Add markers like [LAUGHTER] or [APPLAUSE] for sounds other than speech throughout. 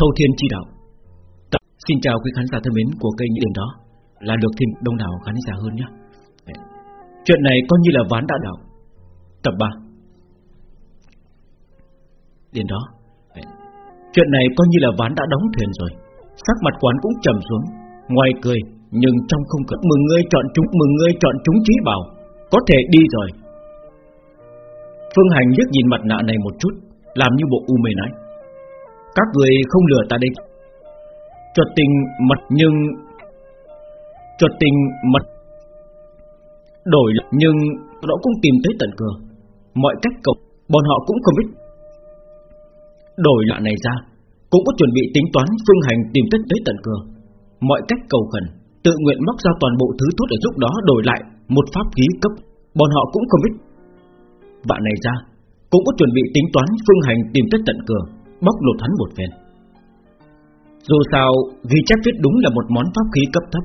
Thâu Thiên Chi Đạo. Xin chào quý khán giả thân mến của kênh Những Điểm Đó. Là được thêm đông đảo khán giả hơn nhé. Chuyện này coi như là ván đã đạo. Tập 3 Đến đó. Chuyện này coi như là ván đã đóng thuyền rồi. Sắc mặt quán cũng trầm xuống. Ngoài cười, Nhưng trong không cười Mừng ngươi chọn chúng, Mừng ngươi chọn chúng trí bảo. Có thể đi rồi. Phương Hành liếc nhìn mặt nạ này một chút, Làm như bộ u mê nói các người không lừa ta đây Chuột tình mật nhưng, Chuột tình mật Đổi nhưng, Nó cũng tìm tới tận cửa. Mọi cách cầu, Bọn họ cũng không biết. Đổi lạ này ra, Cũng có chuẩn bị tính toán phương hành tìm tới tới tận cửa. Mọi cách cầu khẩn, Tự nguyện móc ra toàn bộ thứ tốt ở lúc đó đổi lại Một pháp khí cấp, Bọn họ cũng không biết. Vạn này ra, Cũng có chuẩn bị tính toán phương hành tìm tới tận cửa. Bóc lột hắn một phen. Dù sao, ghi chép viết đúng là một món pháp khí cấp thấp,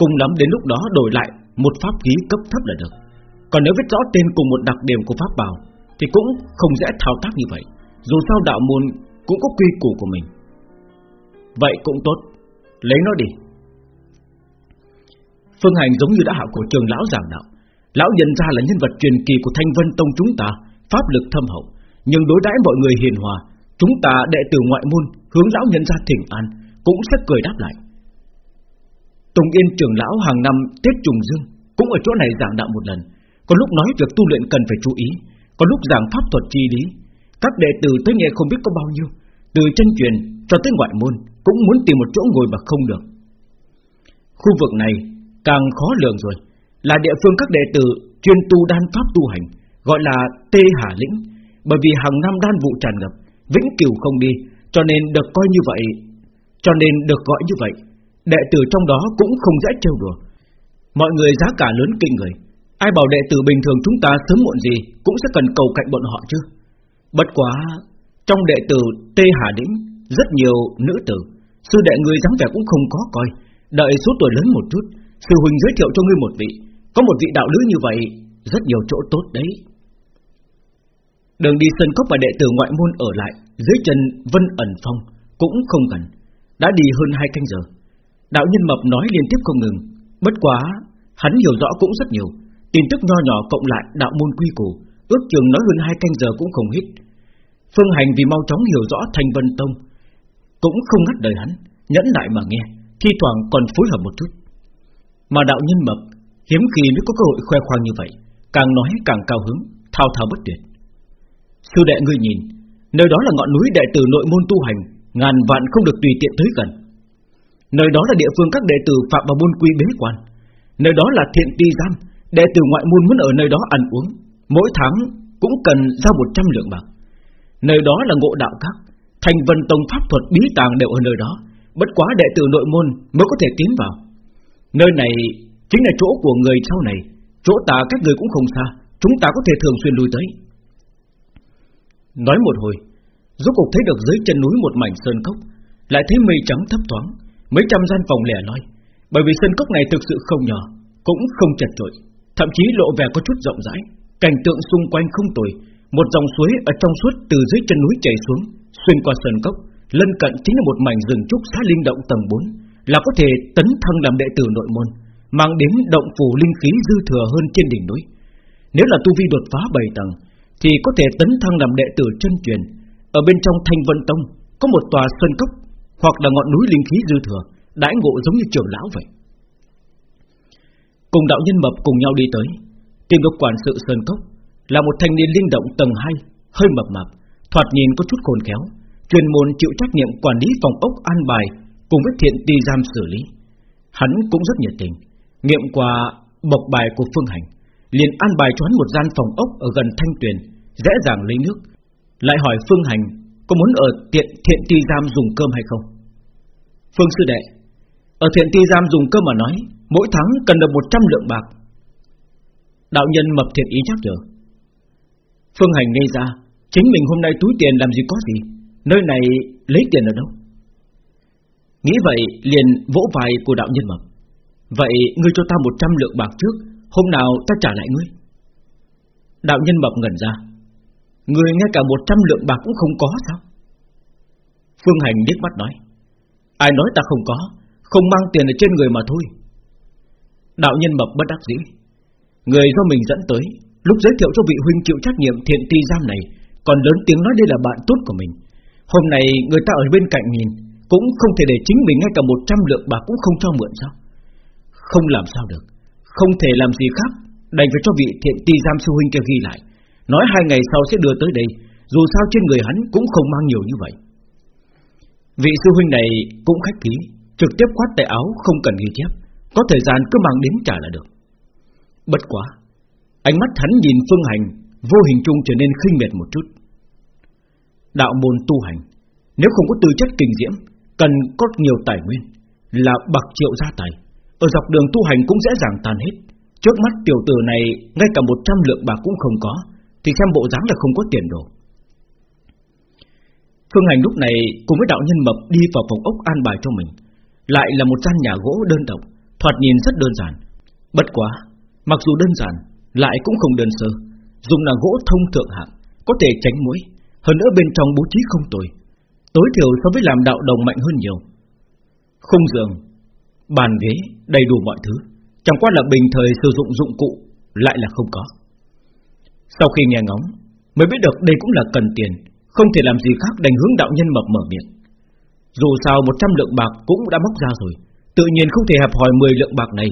Cùng lắm đến lúc đó đổi lại Một pháp khí cấp thấp là được. Còn nếu viết rõ tên cùng một đặc điểm của pháp bảo, Thì cũng không dễ thao tác như vậy. Dù sao đạo môn cũng có quy củ của mình. Vậy cũng tốt. Lấy nó đi. Phương Hành giống như đã hạ cổ trường lão giảng đạo. Lão nhận ra là nhân vật truyền kỳ của Thanh Vân Tông chúng ta, Pháp lực thâm hậu, Nhưng đối đãi mọi người hiền hòa Chúng ta đệ tử ngoại môn, Hướng lão nhân ra thỉnh an, Cũng sẽ cười đáp lại. Tùng Yên trưởng lão hàng năm Tết trùng dương, Cũng ở chỗ này giảng đạo một lần. Có lúc nói việc tu luyện cần phải chú ý, Có lúc giảng pháp thuật chi lý. Các đệ tử tới nghe không biết có bao nhiêu, Từ chân truyền cho tới ngoại môn, Cũng muốn tìm một chỗ ngồi mà không được. Khu vực này càng khó lường rồi, Là địa phương các đệ tử chuyên tu đan pháp tu hành, Gọi là Tê Hà Lĩnh, Bởi vì hàng năm đan vụ tràn ngập Vĩnh cửu không đi, Cho nên được coi như vậy. Cho nên được gọi như vậy, Đệ tử trong đó cũng không dễ trêu đùa. Mọi người giá cả lớn kinh người. Ai bảo đệ tử bình thường chúng ta sớm muộn gì Cũng sẽ cần cầu cạnh bọn họ chứ? Bất quá, Trong đệ tử Tê Hà Đĩnh, Rất nhiều nữ tử, Sư đệ người dáng vẻ cũng không có coi. Đợi số tuổi lớn một chút, Sư huynh giới thiệu cho ngươi một vị. Có một vị đạo lữ như vậy, Rất nhiều chỗ tốt đấy. Đường đi sân cốc và đệ tử ngoại môn ở lại. Dưới chân Vân ẩn phong Cũng không gần Đã đi hơn hai canh giờ. Đạo nhân mập nói liên tiếp không ngừng, Bất quá Hắn hiểu rõ cũng rất nhiều. Tin tức nho nhỏ cộng lại đạo môn quy củ, Ước chừng nói hơn hai canh giờ cũng không hít Phương Hành vì mau chóng hiểu rõ Thành Vân Tông, Cũng không ngắt đời hắn, Nhẫn lại mà nghe, Thi thoảng còn phối hợp một chút. Mà đạo nhân mập Hiếm khi mới có cơ hội khoe khoang như vậy, Càng nói càng cao hứng, Thao thao bất tuyệt. Sư đệ ngươi nhìn Nơi đó là ngọn núi đệ tử nội môn tu hành, Ngàn vạn không được tùy tiện tới gần. Nơi đó là địa phương các đệ tử phạm vào môn quy bế quan. Nơi đó là thiện ti giam, Đệ tử ngoại môn muốn ở nơi đó ăn uống. Mỗi tháng cũng cần ra 100 lượng bạc. Nơi đó là ngộ đạo các, Thành vân tông pháp thuật bí tàng đều ở nơi đó. Bất quá đệ tử nội môn mới có thể tiến vào. Nơi này chính là chỗ của người sau này. Chỗ ta các người cũng không xa, Chúng ta có thể thường xuyên lui tới. Nói một hồi, Rốt cuộc thấy được dưới chân núi một mảnh sơn cốc, Lại thấy mây trắng thấp thoáng, Mấy trăm gian phòng lẻ loi. Bởi vì sơn cốc này thực sự không nhỏ, Cũng không chật trội Thậm chí lộ vẻ có chút rộng rãi. Cảnh tượng xung quanh không tồi, Một dòng suối ở trong suốt từ dưới chân núi chảy xuống, Xuyên qua sơn cốc, Lân cận chính là một mảnh rừng trúc xá linh động tầng 4 Là có thể tấn thăng làm đệ tử nội môn, Mang đến động phủ linh khí dư thừa hơn trên đỉnh núi. Nếu là tu vi đột phá 7 tầng thì có thể tấn thăng làm đệ tử chân truyền. Ở bên trong thanh vân tông Có một tòa sơn cốc Hoặc là ngọn núi linh khí dư thừa Đãi ngộ giống như trưởng lão vậy. Cùng đạo nhân mập cùng nhau đi tới. Tìm được quản sự sơn cốc Là một thanh niên linh động tầng 2 Hơi mập mạp Thoạt nhìn có chút khôn khéo chuyên môn chịu trách nhiệm quản lý phòng ốc an bài cùng với thiện ti giam xử lý. Hắn cũng rất nhiệt tình, nghiệm qua bộc bài của Phương Hành, liền an bài cho hắn một gian phòng ốc ở gần thanh tuyền, dễ dàng lấy nước. Lại hỏi Phương Hành có muốn ở tiện thiện ti giam dùng cơm hay không? Phương sư đệ, ở thiện ti giam dùng cơm mà nói, mỗi tháng cần được 100 lượng bạc. Đạo nhân mập thiện ý nhắc nhở. Phương Hành ngây ra, chính mình hôm nay túi tiền làm gì có gì, Nơi này lấy tiền ở đâu Nghĩ vậy liền vỗ vai của đạo nhân mập Vậy ngươi cho ta 100 lượng bạc trước Hôm nào ta trả lại ngươi? Đạo nhân mập ngẩn ra. Ngươi ngay cả 100 lượng bạc cũng không có sao? Phương Hành nhếch mắt nói. Ai nói ta không có? Không mang tiền ở trên người mà thôi. Đạo nhân mập bất đắc dĩ. Người do mình dẫn tới, Lúc giới thiệu cho vị huynh chịu trách nhiệm thiện ti giam này, Còn lớn tiếng nói đây là bạn tốt của mình. Hôm nay người ta ở bên cạnh nhìn, Cũng không thể để chính mình ngay cả 100 lượng bạc cũng không cho mượn sao? Không làm sao được. Không thể làm gì khác, Đành phải cho vị thiện ti giam sư huynh kia ghi lại. Nói hai ngày sau sẽ đưa tới đây, Dù sao trên người hắn cũng không mang nhiều như vậy. Vị sư huynh này cũng khách khí, Trực tiếp quát tay áo, không cần ghi chép. Có thời gian cứ mang đến trả là được. Bất quá, Ánh mắt hắn nhìn phương hành, Vô hình chung trở nên khinh miệt một chút. Đạo môn tu hành, Nếu không có tư chất kinh diễm, Cần có nhiều tài nguyên, Là bậc triệu gia tài. Ở dọc đường tu hành cũng dễ dàng tan hết. Trước mắt tiểu tử này, Ngay cả 100 lượng bạc cũng không có, Thì xem bộ dáng là không có tiền đồ. Phương Hành lúc này cùng với đạo nhân mập đi vào phòng ốc an bài cho mình. Lại là một gian nhà gỗ đơn độc, Thoạt nhìn rất đơn giản. Bất quá, Mặc dù đơn giản, Lại cũng không đơn sơ. Dùng là gỗ thông thượng hạng, Có thể tránh mũi. Hơn nữa bên trong bố trí không tồi. Tối thiểu so với làm đạo đồng mạnh hơn nhiều. Khung giường Bàn ghế, đầy đủ mọi thứ. Chẳng qua là bình thời sử dụng dụng cụ, Lại là không có. Sau khi nghe ngóng, Mới biết được đây cũng là cần tiền, Không thể làm gì khác đành hướng đạo nhân mập mở miệng. Dù sao 100 lượng bạc cũng đã móc ra rồi, Tự nhiên không thể hẹp hỏi 10 lượng bạc này.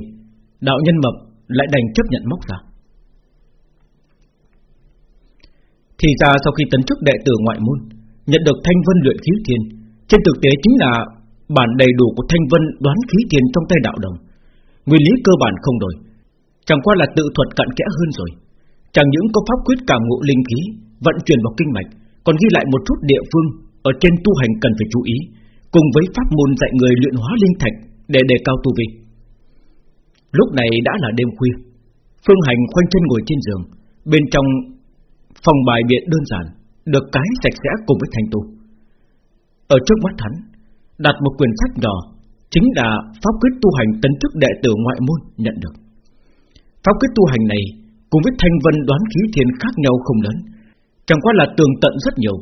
Đạo nhân mập lại đành chấp nhận móc ra. Thì ra sau khi tấn chức đệ tử ngoại môn, Nhận được thanh vân luyện khí thiên, Trên thực tế chính là Bản đầy đủ của thanh vân đoán khí thiên trong tay đạo đồng. Nguyên lý cơ bản không đổi. Chẳng qua là tự thuật cận kẽ hơn rồi. Chẳng những có pháp quyết cảm ngộ linh khí, Vận chuyển vào kinh mạch, Còn ghi lại một chút địa phương Ở trên tu hành cần phải chú ý, Cùng với pháp môn dạy người luyện hóa linh thạch Để đề cao tu vi. Lúc này đã là đêm khuya. Phương Hành khoanh chân ngồi trên giường, Bên trong phòng bài biện đơn giản, Được cái sạch sẽ cùng với thành tu. Ở trước mắt hắn Đặt một quyển sách nhỏ, Chính là pháp quyết tu hành tấn chức đệ tử ngoại môn nhận được. Pháp quyết tu hành này Cùng với thanh vân đoán khí thiên khác nhau không lớn, Chẳng qua là tường tận rất nhiều,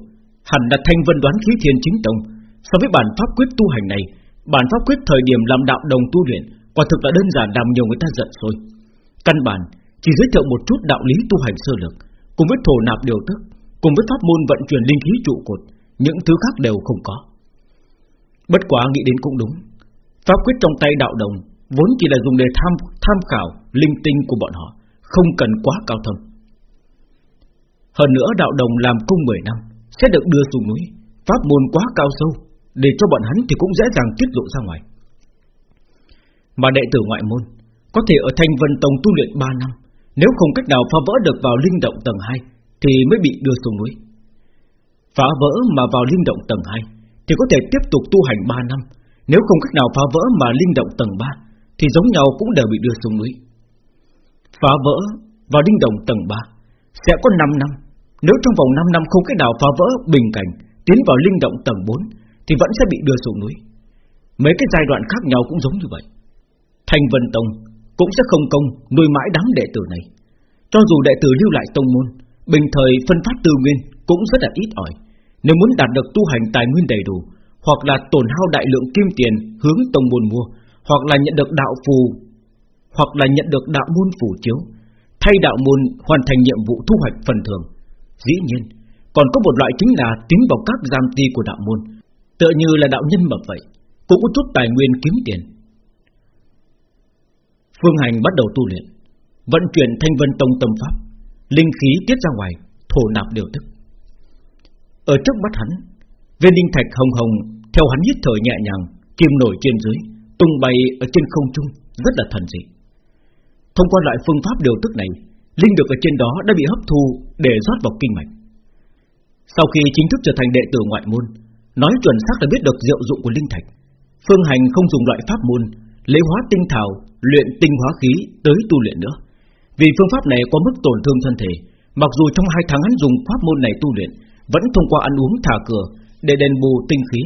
Hẳn là thanh vân đoán khí thiên chính tông. So với bản pháp quyết tu hành này, Bản pháp quyết thời điểm làm đạo đồng tu luyện Quả thực là đơn giản làm nhiều người ta giận rồi. Căn bản, chỉ giới thiệu một chút đạo lý tu hành sơ lược, Cùng với thổ nạp điều tức, Cùng với pháp môn vận chuyển linh khí trụ cột, Những thứ khác đều không có. Bất quá nghĩ đến cũng đúng. Pháp quyết trong tay đạo đồng, Vốn chỉ là dùng để tham tham khảo Linh tinh của bọn họ, Không cần quá cao thâm. Hơn nữa đạo đồng làm cung 10 năm, Sẽ được đưa xuống núi. Pháp môn quá cao sâu, Để cho bọn hắn thì cũng dễ dàng tiết lộ ra ngoài. Mà đệ tử ngoại môn, Có thể ở Thanh Vân Tông tu luyện 3 năm, Nếu không cách nào phá vỡ được vào linh động tầng 2 Thì mới bị đưa xuống núi. Phá vỡ mà vào linh động tầng 2 thì có thể tiếp tục tu hành 3 năm. Nếu không cách nào phá vỡ mà linh động tầng 3 Thì giống nhau cũng đều bị đưa xuống núi. Phá vỡ và linh động tầng 3 Sẽ có 5 năm. Nếu trong vòng 5 năm không cách nào phá vỡ bình cảnh, Tiến vào linh động tầng 4 Thì vẫn sẽ bị đưa xuống núi. Mấy cái giai đoạn khác nhau cũng giống như vậy. Thành Vân Tông Cũng sẽ không công nuôi mãi đám đệ tử này. Cho dù đệ tử lưu lại tông môn, Bình thời phân phát tư nguyên Cũng rất là ít ỏi. Nếu muốn đạt được tu hành tài nguyên đầy đủ hoặc là tổn hao đại lượng kim tiền hướng tông môn mua, hoặc là nhận được đạo phù, hoặc là nhận được đạo môn phù chiếu, thay đạo môn hoàn thành nhiệm vụ thu hoạch phần thưởng. Dĩ nhiên, còn có một loại chính là tiến vào các giam ti của đạo môn, tựa như là đạo nhân mập vậy, cũng có chút tài nguyên kiếm tiền. Phương Hành bắt đầu tu luyện, vận chuyển Thanh Vân Tông tâm pháp, linh khí tiết ra ngoài, thổ nạp điều thức ở trước mắt hắn, viên linh thạch hồng hồng theo hắn hít thở nhẹ nhàng Kim nổi trên dưới Tung bay ở trên không trung Rất là thần dị. Thông qua loại phương pháp điều tức này Linh được ở trên đó đã bị hấp thu Để rót vào kinh mạch. Sau khi chính thức trở thành đệ tử ngoại môn Nói chuẩn xác là biết được diệu dụng của linh thạch Phương hành không dùng loại pháp môn Lấy hóa tinh thảo Luyện tinh hóa khí tới tu luyện nữa. Vì phương pháp này có mức tổn thương thân thể Mặc dù trong hai tháng hắn dùng pháp môn này tu luyện vẫn thông qua ăn uống thả cửa Để đền bù tinh khí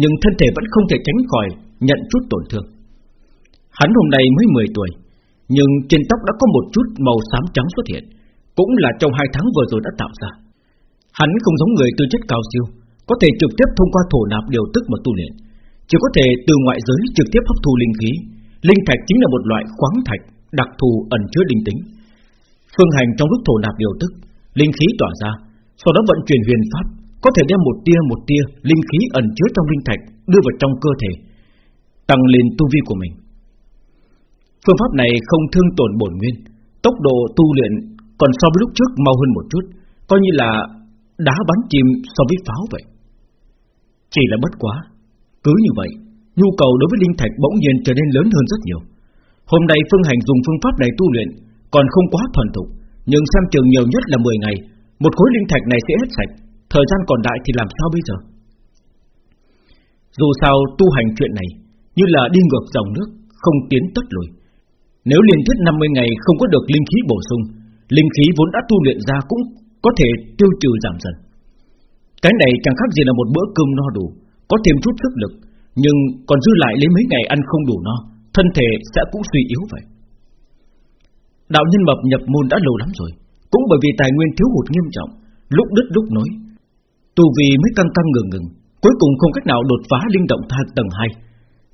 nhưng thân thể vẫn không thể tránh khỏi nhận chút tổn thương. Hắn hôm nay mới 10 tuổi, nhưng trên tóc đã có một chút màu xám trắng xuất hiện, cũng là trong hai tháng vừa rồi đã tạo ra. Hắn không giống người tư chất cao siêu, có có thể trực tiếp thông qua thổ nạp điều tức mà tu luyện, chỉ có thể từ ngoại giới trực tiếp hấp thu linh khí. Linh thạch chính là một loại khoáng thạch đặc thù ẩn chứa linh tính. Phương hành trong lúc thổ nạp điều tức, linh khí tỏa ra, sau đó vận chuyển huyền pháp, có thể đem một tia một tia linh khí ẩn chứa trong linh thạch đưa vào trong cơ thể, tăng lên tu vi của mình. Phương pháp này không thương tổn bổn nguyên, tốc độ tu luyện còn so với lúc trước mau hơn một chút, coi như là đá bắn chim so với pháo vậy. Chỉ là bất quá, cứ như vậy, nhu cầu đối với linh thạch bỗng nhiên trở nên lớn hơn rất nhiều. Hôm nay Phương Hành dùng phương pháp này tu luyện còn không quá thuần thục, nhưng xem trường nhiều nhất là 10 ngày, một khối linh thạch này sẽ hết sạch, thời gian còn lại thì làm sao bây giờ? Dù sao tu hành chuyện này như là đi ngược dòng nước, không tiến tất lùi. Nếu liên tiếp 50 ngày không có được linh khí bổ sung, linh khí vốn đã tu luyện ra cũng có thể tiêu trừ giảm dần. Cái này chẳng khác gì là một bữa cơm no đủ, có thêm chút sức lực, nhưng còn dư lại lấy mấy ngày ăn không đủ no, thân thể sẽ cũng suy yếu vậy. Đạo nhân mập nhập môn đã lâu lắm rồi, cũng bởi vì tài nguyên thiếu hụt nghiêm trọng, lúc đứt lúc nối, tu vi mới căng căng ngừng ngừng, cuối cùng không cách nào đột phá linh động thang tầng 2.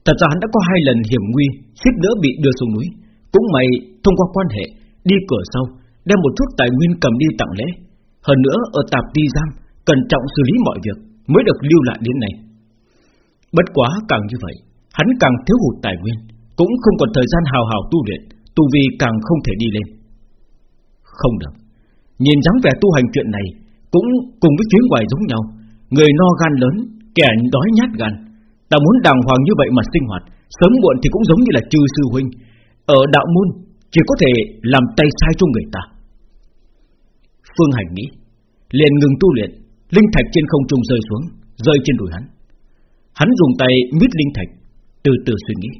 Thật ra hắn đã có hai lần hiểm nguy, suýt nữa bị đưa xuống núi, cũng may thông qua quan hệ đi cửa sau, đem một chút tài nguyên cầm đi tặng lễ. Hơn nữa ở tạp ti giam cẩn trọng xử lý mọi việc mới được lưu lại đến này. Bất quá càng như vậy, hắn càng thiếu hụt tài nguyên, cũng không còn thời gian hào hào tu luyện, tu vi càng không thể đi lên. Không được, nhìn dáng vẻ tu hành chuyện này cũng cùng với chuyến ngoài giống nhau, người no gan lớn, kẻ đói nhát gan. Ta muốn đàng hoàng như vậy mà sinh hoạt, sớm muộn thì cũng giống như là chư sư huynh, ở đạo môn chỉ có thể làm tay sai cho người ta. Phương Hành nghĩ, liền ngừng tu luyện, linh thạch trên không trung rơi xuống, rơi trên đùi hắn. Hắn dùng tay mít linh thạch, từ từ suy nghĩ.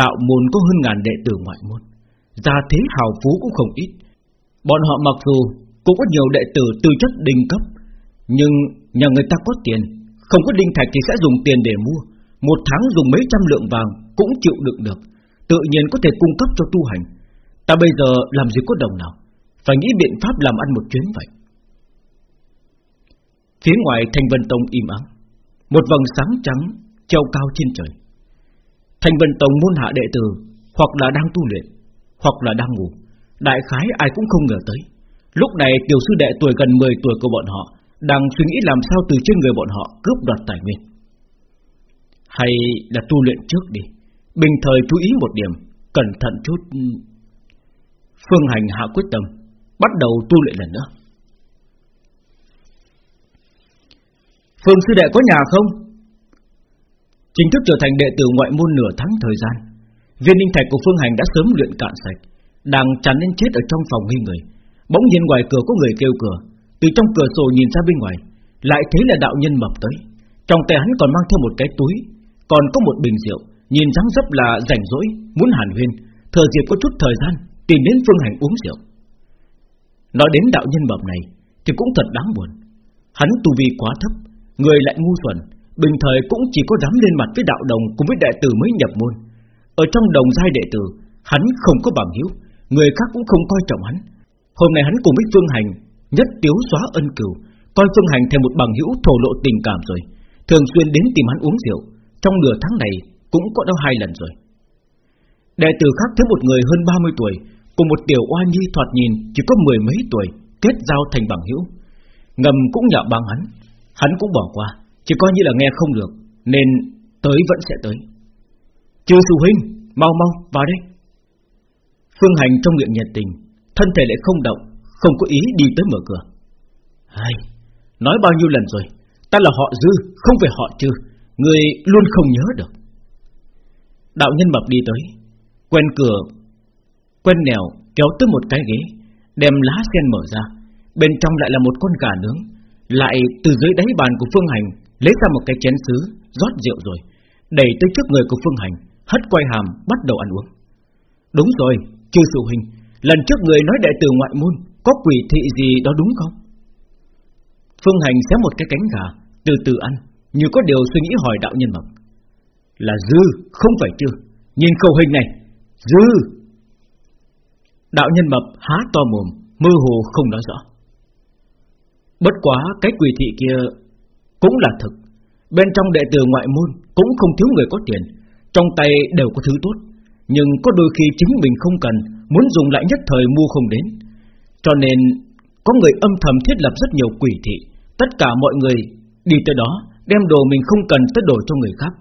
Đạo môn có hơn ngàn đệ tử ngoại môn, gia thế hào phú cũng không ít. Bọn họ mặc dù cũng có nhiều đệ tử tư chất đỉnh cấp, nhưng nhà người ta có tiền, không có đinh thạch thì sẽ dùng tiền để mua, một tháng dùng mấy trăm lượng vàng cũng chịu đựng được, tự nhiên có thể cung cấp cho tu hành. Ta bây giờ làm gì có đồng nào, phải nghĩ biện pháp làm ăn một chuyến vậy. Phía ngoài Thanh Vân Tông im ắng, một vầng sáng trắng treo cao trên trời. Thanh Vân Tông môn hạ đệ tử hoặc là đang tu luyện, hoặc là đang ngủ, đại khái ai cũng không ngờ tới. Lúc này tiểu sư đệ tuổi gần 10 tuổi của bọn họ đang suy nghĩ làm sao từ trên người bọn họ cướp đoạt tài nguyên. Hay là tu luyện trước đi, bình thời chú ý một điểm, cẩn thận chút. Phương Hành hạ quyết tâm, bắt đầu tu luyện lần nữa. Phương sư đệ có nhà không? Chính thức trở thành đệ tử ngoại môn nửa tháng thời gian, viên linh thạch của Phương Hành đã sớm luyện cạn sạch, đang chán đến chết ở trong phòng nghi người. Bỗng nhiên ngoài cửa có người kêu cửa, từ trong cửa sổ nhìn ra bên ngoài, lại thấy là đạo nhân mập tới. Trong tay hắn còn mang theo một cái túi, còn có một bình rượu, nhìn dáng dấp là rảnh rỗi, muốn hàn huyên, thừa dịp có chút thời gian tìm đến Phương Hành uống rượu. Nói đến đạo nhân mập này thì cũng thật đáng buồn. Hắn tu vi quá thấp, người lại ngu xuẩn, bình thời cũng chỉ có dám lên mặt với đạo đồng cùng với đệ tử mới nhập môn. Ở trong đồng giai đệ tử, hắn không có bằng hiếu, người khác cũng không coi trọng hắn. Hôm nay hắn cùng với Phương Hành nhất tiếu xóa ân cửu coi Phương Hành thêm một bằng hữu thổ lộ tình cảm rồi, thường xuyên đến tìm hắn uống rượu. Trong nửa tháng này cũng có đâu hai lần rồi. Đệ tử khác thấy một người hơn 30 tuổi cùng một tiểu oa nhi thoạt nhìn chỉ có mười mấy tuổi kết giao thành bằng hữu, ngầm cũng nhạo báng hắn, hắn cũng bỏ qua, chỉ coi như là nghe không được, nên tới vẫn sẽ tới. chưa sư huynh, mau mau vào đây. Phương Hành trong miệng nhiệt tình, thân thể lại không động, không có ý đi tới mở cửa. Hay, nói bao nhiêu lần rồi, ta là họ dư, không phải họ trừ, người luôn không nhớ được. Đạo nhân mập đi tới, quen cửa, quen nẻo kéo tới một cái ghế, đem lá sen mở ra, bên trong lại là một con gà nướng, lại từ dưới đáy bàn của Phương Hành lấy ra một cái chén sứ, rót rượu rồi, đẩy tới trước người của Phương Hành, hất quay hàm bắt đầu ăn uống. Đúng rồi, chư sự hình lần trước người nói đệ tử ngoại môn có quỷ thị gì đó đúng không? Phương Hành xé một cái cánh gà, từ từ ăn, như có điều suy nghĩ hỏi đạo nhân mập. Là dư, không phải chưa? Nhìn khẩu hình này, dư. Đạo nhân mập há to mồm, mơ hồ không nói rõ. Bất quá cái quỷ thị kia Cũng là thực Bên trong đệ tử ngoại môn Cũng không thiếu người có tiền Trong tay đều có thứ tốt nhưng có đôi khi chính mình không cần, Muốn dùng lại nhất thời mua không đến. Cho nên, Có người âm thầm thiết lập rất nhiều quỷ thị. Tất cả mọi người đi tới đó, Đem đồ mình không cần tới đổi cho người khác.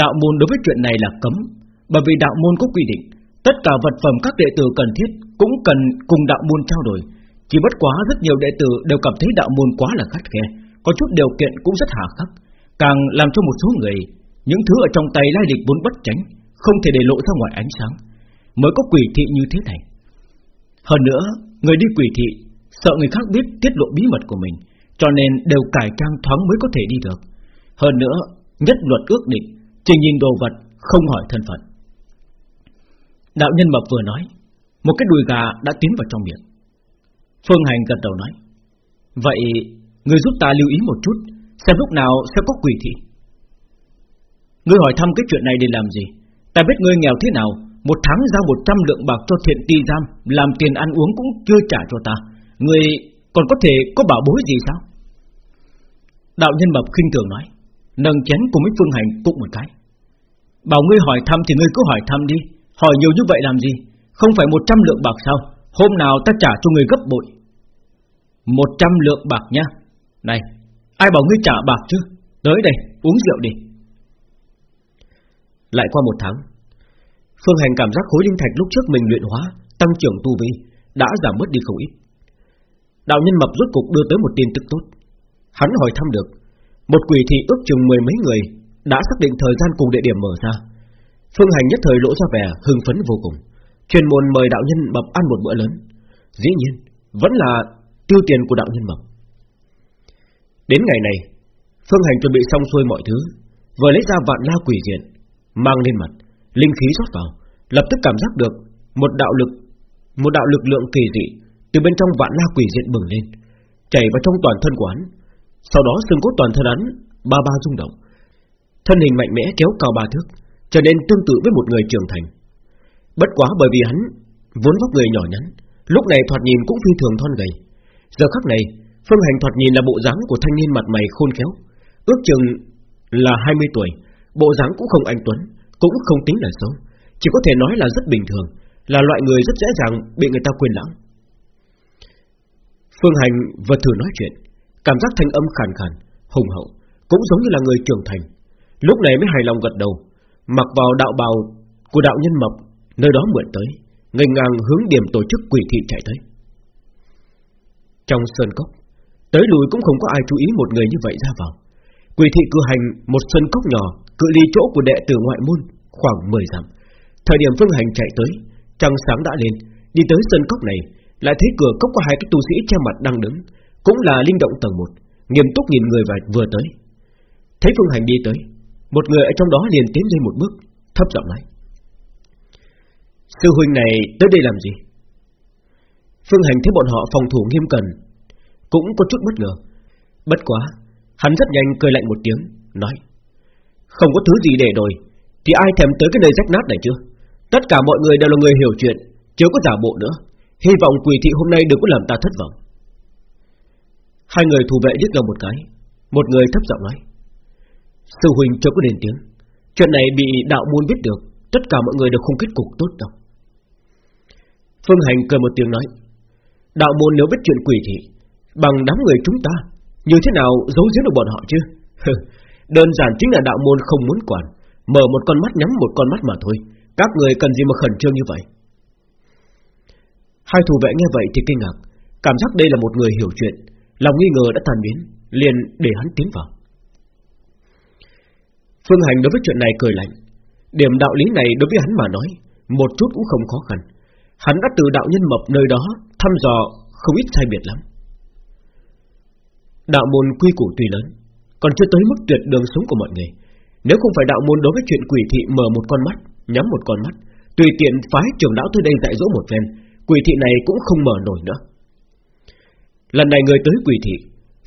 Đạo môn đối với chuyện này là cấm, Bởi vì đạo môn có quy định, Tất cả vật phẩm các đệ tử cần thiết Cũng cần cùng đạo môn trao đổi. Chỉ bất quá rất nhiều đệ tử đều cảm thấy đạo môn quá là khắt khe, Có chút điều kiện cũng rất hà khắc, Càng làm cho một số người, Những thứ ở trong tay lai lịch vốn bất tránh không thể để lộ ra ngoài ánh sáng, Mới có quỷ thị như thế này. Hơn nữa, Người đi quỷ thị Sợ người khác biết tiết lộ bí mật của mình, Cho nên đều cải trang thoáng mới có thể đi được. Hơn nữa, Nhất luật ước định, Chỉ nhìn đồ vật, không hỏi thân phận. Đạo nhân mập vừa nói, Một cái đùi gà đã tiến vào trong miệng. Phương Hành gật đầu nói, Vậy Người giúp ta lưu ý một chút, Xem lúc nào sẽ có quỷ thị. Ngươi hỏi thăm cái chuyện này để làm gì? Ta biết ngươi nghèo thế nào, Một tháng giao 100 lượng bạc cho thiện ti giam, Làm tiền ăn uống cũng chưa trả cho ta. Ngươi còn có thể có bảo bối gì sao? Đạo nhân mập khinh thường nói, Nâng chén cùng với Phương Hành cũng một cái. Bảo ngươi hỏi thăm thì ngươi cứ hỏi thăm đi, Hỏi nhiều như vậy làm gì? Không phải 100 lượng bạc sao? Hôm nào ta trả cho người gấp bội? 100 lượng bạc nha. Này, ai bảo ngươi trả bạc chứ? Tới đây, uống rượu đi. Lại qua một tháng, Phương Hành cảm giác khối linh thạch lúc trước mình luyện hóa Tăng trưởng tu vi, Đã giảm bớt đi không ít. Đạo nhân mập rốt cục đưa tới một tin tức tốt. Hắn hỏi thăm được, Một quỷ thị ước chừng mười mấy người Đã xác định thời gian cùng địa điểm mở ra. Phương Hành nhất thời lỗ ra vẻ hưng phấn vô cùng. Chuyên môn mời đạo nhân mập ăn một bữa lớn. Dĩ nhiên, Vẫn là tiêu tiền của đạo nhân mập. Đến ngày này, Phương Hành chuẩn bị xong xuôi mọi thứ, Vừa lấy ra vạn la quỷ diện Mang lên mặt. Linh khí rót vào, Lập tức cảm giác được Một đạo lực, Một đạo lực lượng kỳ dị Từ bên trong vạn la quỷ diện bừng lên, Chảy vào trong toàn thân của hắn. Sau đó xương cốt toàn thân hắn Ba ba rung động, Thân hình mạnh mẽ kéo cao ba thước, Trở nên tương tự với một người trưởng thành. Bất quá bởi vì hắn Vốn vóc người nhỏ nhắn, Lúc này thoạt nhìn cũng phi thường thon gầy. Giờ khắc này, Phương Hành thoạt nhìn là bộ dáng của thanh niên mặt mày khôn khéo, Ước chừng là 20 tuổi, Bộ dáng cũng không anh tuấn. Cũng không tính là xấu. Chỉ có thể nói là rất bình thường, Là loại người rất dễ dàng bị người ta quên lãng. Phương Hành vừa thử nói chuyện, Cảm giác thanh âm khàn khàn, Hùng hậu, Cũng giống như là người trưởng thành. Lúc này mới hài lòng gật đầu, Mặc vào đạo bào của đạo nhân mộc, Nơi đó mượn tới ngây ngang hướng điểm tổ chức quỷ thị chạy tới. Trong sơn cốc, Tới lùi cũng không có ai chú ý một người như vậy ra vào. Quỷ thị cử hành một sân cốc nhỏ Cự ly chỗ của đệ tử ngoại môn Khoảng 10 dặm. Thời điểm phương hành chạy tới, Trăng sáng đã lên. Đi tới sân cốc này, Lại thấy cửa cốc có hai cái tu sĩ che mặt đang đứng, Cũng là linh động tầng 1 Nghiêm túc nhìn người và vừa tới. Thấy phương hành đi tới, Một người ở trong đó liền tiến lên một bước, Thấp giọng nói, Sư huynh này tới đây làm gì? Phương hành thấy bọn họ phòng thủ nghiêm cẩn, Cũng có chút bất ngờ. Bất quá, Hắn rất nhanh cười lạnh một tiếng, Nói không có thứ gì để đổi. Thì ai thèm tới cái nơi rách nát này chưa Tất cả mọi người đều là người hiểu chuyện, Chưa có giả bộ nữa. Hy vọng quỷ thị hôm nay đừng có làm ta thất vọng. Hai người thủ vệ liếc nhau một cái. Một người thấp giọng nói, Sư huynh chưa có đền tiếng. Chuyện này bị đạo môn biết được, Tất cả mọi người đều không kết cục tốt đâu. Phương Hành cười một tiếng nói, Đạo môn nếu biết chuyện quỷ thị, Bằng đám người chúng ta, Như thế nào giấu giếm được bọn họ chứ? [LAUGHS] Đơn giản chính là đạo môn không muốn quản. Mở một con mắt nhắm một con mắt mà thôi. Các người cần gì mà khẩn trương như vậy? Hai thủ vệ nghe vậy thì kinh ngạc. Cảm giác đây là một người hiểu chuyện. Lòng nghi ngờ đã tan biến, Liền để hắn tiến vào. Phương Hành đối với chuyện này cười lạnh. Điểm đạo lý này đối với hắn mà nói, Một chút cũng không khó khăn. Hắn đã từ đạo nhân mập nơi đó Thăm dò không ít sai biệt lắm. Đạo môn quy củ tùy lớn còn chưa tới mức tuyệt đường sống của mọi người. Nếu không phải đạo môn đối với chuyện quỷ thị Mở một con mắt, nhắm một con mắt Tùy tiện phái trưởng lão tới đây dạy dỗ một phen Quỷ thị này cũng không mở nổi nữa. Lần này người tới quỷ thị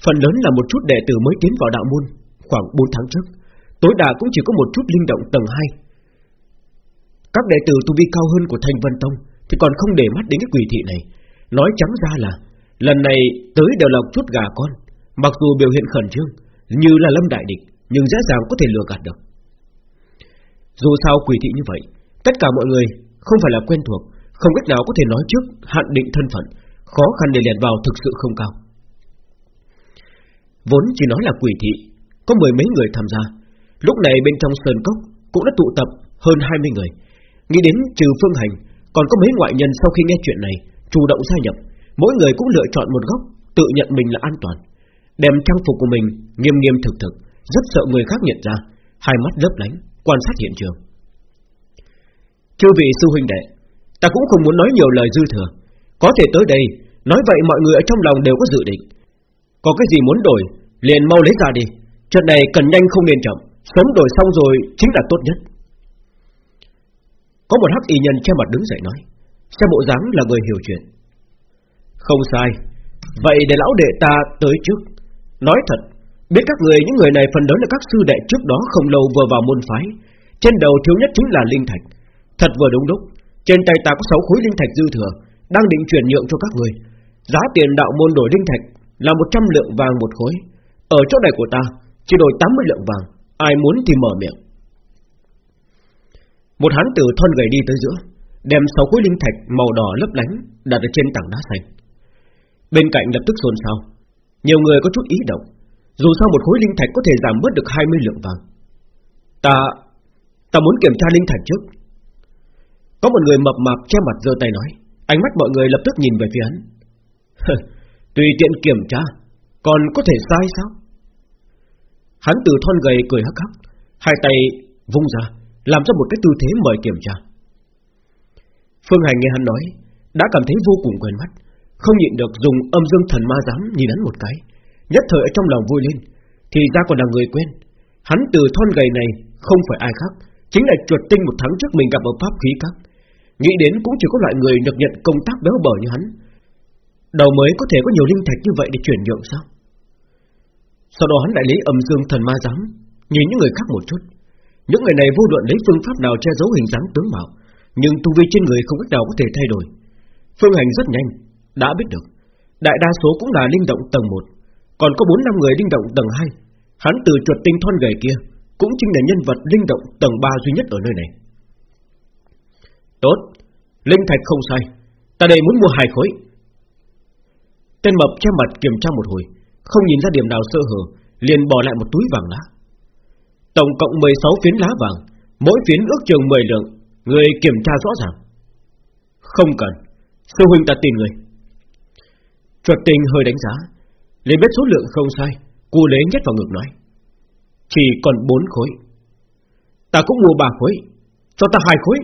Phần lớn là một chút đệ tử mới tiến vào đạo môn Khoảng 4 tháng trước. Tối đa cũng chỉ có một chút linh động tầng 2 Các đệ tử tu vi cao hơn của Thanh Vân Tông Thì còn không để mắt đến cái quỷ thị này. Nói trắng ra là Lần này tới đều là chút gà con Mặc dù biểu hiện khẩn trương như là lâm đại địch, Nhưng dễ dàng có thể lừa gạt được. Dù sao quỷ thị như vậy, Tất cả mọi người không phải là quen thuộc, Không cách nào có thể nói trước hạn định thân phận, Khó khăn để lẻn vào thực sự không cao. Vốn chỉ nói là quỷ thị, Có mười mấy người tham gia. Lúc này bên trong sơn cốc Cũng đã tụ tập hơn 20 người. Nghĩ đến trừ phương hành, Còn có mấy ngoại nhân sau khi nghe chuyện này, Chủ động gia nhập. Mỗi người cũng lựa chọn một góc, Tự nhận mình là an toàn. Đem trang phục của mình nghiêm nghiêm thực thực, Rất sợ người khác nhận ra, Hai mắt lấp lánh, Quan sát hiện trường. Chư vị sư huynh đệ, Ta cũng không muốn nói nhiều lời dư thừa. Có thể tới đây, Nói vậy mọi người ở trong lòng đều có dự định. Có cái gì muốn đổi, Liền mau lấy ra đi. Chuyện này cần nhanh không nên chậm, Sớm đổi xong rồi chính là tốt nhất. Có một hắc y nhân che mặt đứng dậy nói, Xem bộ dáng là người hiểu chuyện. Không sai, Vậy để lão đệ ta tới trước. Nói thật, Biết các người, những người này phần lớn là các sư đệ trước đó không lâu vừa vào môn phái. Trên đầu thiếu nhất chính là linh thạch. Thật vừa đúng lúc, Trên tay ta có 6 khối linh thạch dư thừa, Đang định chuyển nhượng cho các người. Giá tiền đạo môn đổi linh thạch Là 100 lượng vàng một khối. Ở chỗ này của ta, Chỉ đổi 80 lượng vàng, Ai muốn thì mở miệng. Một hán tử thon gầy đi tới giữa, Đem 6 khối linh thạch màu đỏ lấp lánh Đặt ở trên tảng đá xanh. Bên cạnh lập tức xôn xao. Nhiều người có chút ý động. Dù sao một khối linh thạch có thể giảm bớt được 20 lượng vàng. Ta Ta muốn kiểm tra linh thạch trước. Có một người mập mạp che mặt giơ tay nói. Ánh mắt mọi người lập tức nhìn về phía hắn. Tùy tiện kiểm tra, Còn có thể sai sao? Hắn từ thon gầy cười hắc hắc, Hai tay vung ra, Làm ra một cái tư thế mời kiểm tra. Phương Hành nghe hắn nói, Đã cảm thấy vô cùng quen mắt. Không nhịn được dùng âm dương thần ma giám Nhìn hắn một cái. Nhất thời ở trong lòng vui lên, Thì ra còn là người quen. Hắn từ thon gầy này không phải ai khác, Chính là chuột tinh một tháng trước mình gặp ở Pháp khí các. Nghĩ đến cũng chỉ có loại người được nhận công tác béo bở như hắn. Đầu mới có thể có nhiều linh thạch như vậy để chuyển nhượng sao? Sau đó hắn lại lấy âm dương thần ma giám Nhìn những người khác một chút. Những người này vô luận lấy phương pháp nào che giấu hình dáng tướng mạo, Nhưng tu vi trên người không cách nào có thể thay đổi. Phương hành rất nhanh đã biết được. Đại đa số cũng là linh động tầng 1 Còn có 4 năm người linh động tầng 2 Hắn từ chuột tinh thon gầy kia Cũng chính là nhân vật linh động tầng 3 duy nhất ở nơi này. Tốt, Linh thạch không sai, Ta đây muốn mua hai khối. Tên mập che mặt kiểm tra một hồi, Không nhìn ra điểm nào sơ hở, Liền bỏ lại một túi vàng lá. Tổng cộng 16 phiến lá vàng, Mỗi phiến ước chừng 10 lượng, Người kiểm tra rõ ràng. Không cần, Sư huynh ta tin người. Chuột tình hơi đánh giá. Liền biết số lượng không sai Cô lấy nhét vào ngực nói. Chỉ còn 4 khối. Ta cũng mua 3 khối. Cho ta hai khối.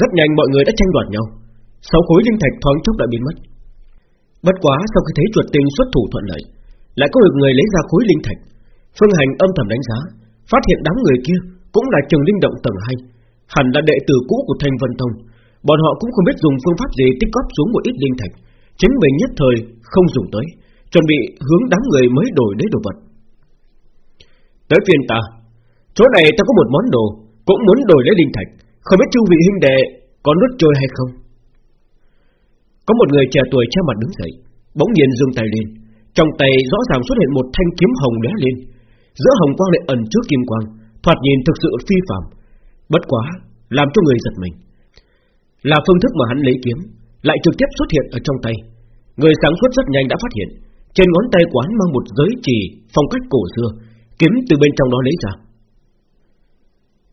Rất nhanh mọi người đã tranh đoạt nhau. Sáu khối linh thạch thoáng chốc đã biến mất. Bất quá sau khi thấy chuột tinh xuất thủ thuận lợi, Lại có được người lấy ra khối linh thạch. Phương Hành âm thầm đánh giá, Phát hiện đám người kia Cũng là trường linh động tầng 2 Hẳn là đệ tử cũ của Thanh Vân Tông. Bọn họ cũng không biết dùng phương pháp gì tích góp xuống một ít linh thạch. Chính mình nhất thời không dùng tới, Chuẩn bị hướng đám người mới đổi lấy đồ vật. Tới phiên ta, Chỗ này ta có một món đồ Cũng muốn đổi lấy linh thạch, Không biết chu vị huynh đệ có nuốt trôi hay không? Có một người trẻ tuổi che mặt đứng dậy, Bỗng nhiên dương tay lên, Trong tay rõ ràng xuất hiện một thanh kiếm hồng lóe lên. Giữa hồng quang lại ẩn trước kim quang, Thoạt nhìn thực sự phi phàm, Bất quá làm cho người giật mình. Là phương thức mà hắn lấy kiếm lại trực tiếp xuất hiện ở trong tay. Người sáng suốt rất nhanh đã phát hiện, Trên ngón tay quán mang một giới chỉ Phong cách cổ xưa, Kiếm từ bên trong đó lấy ra.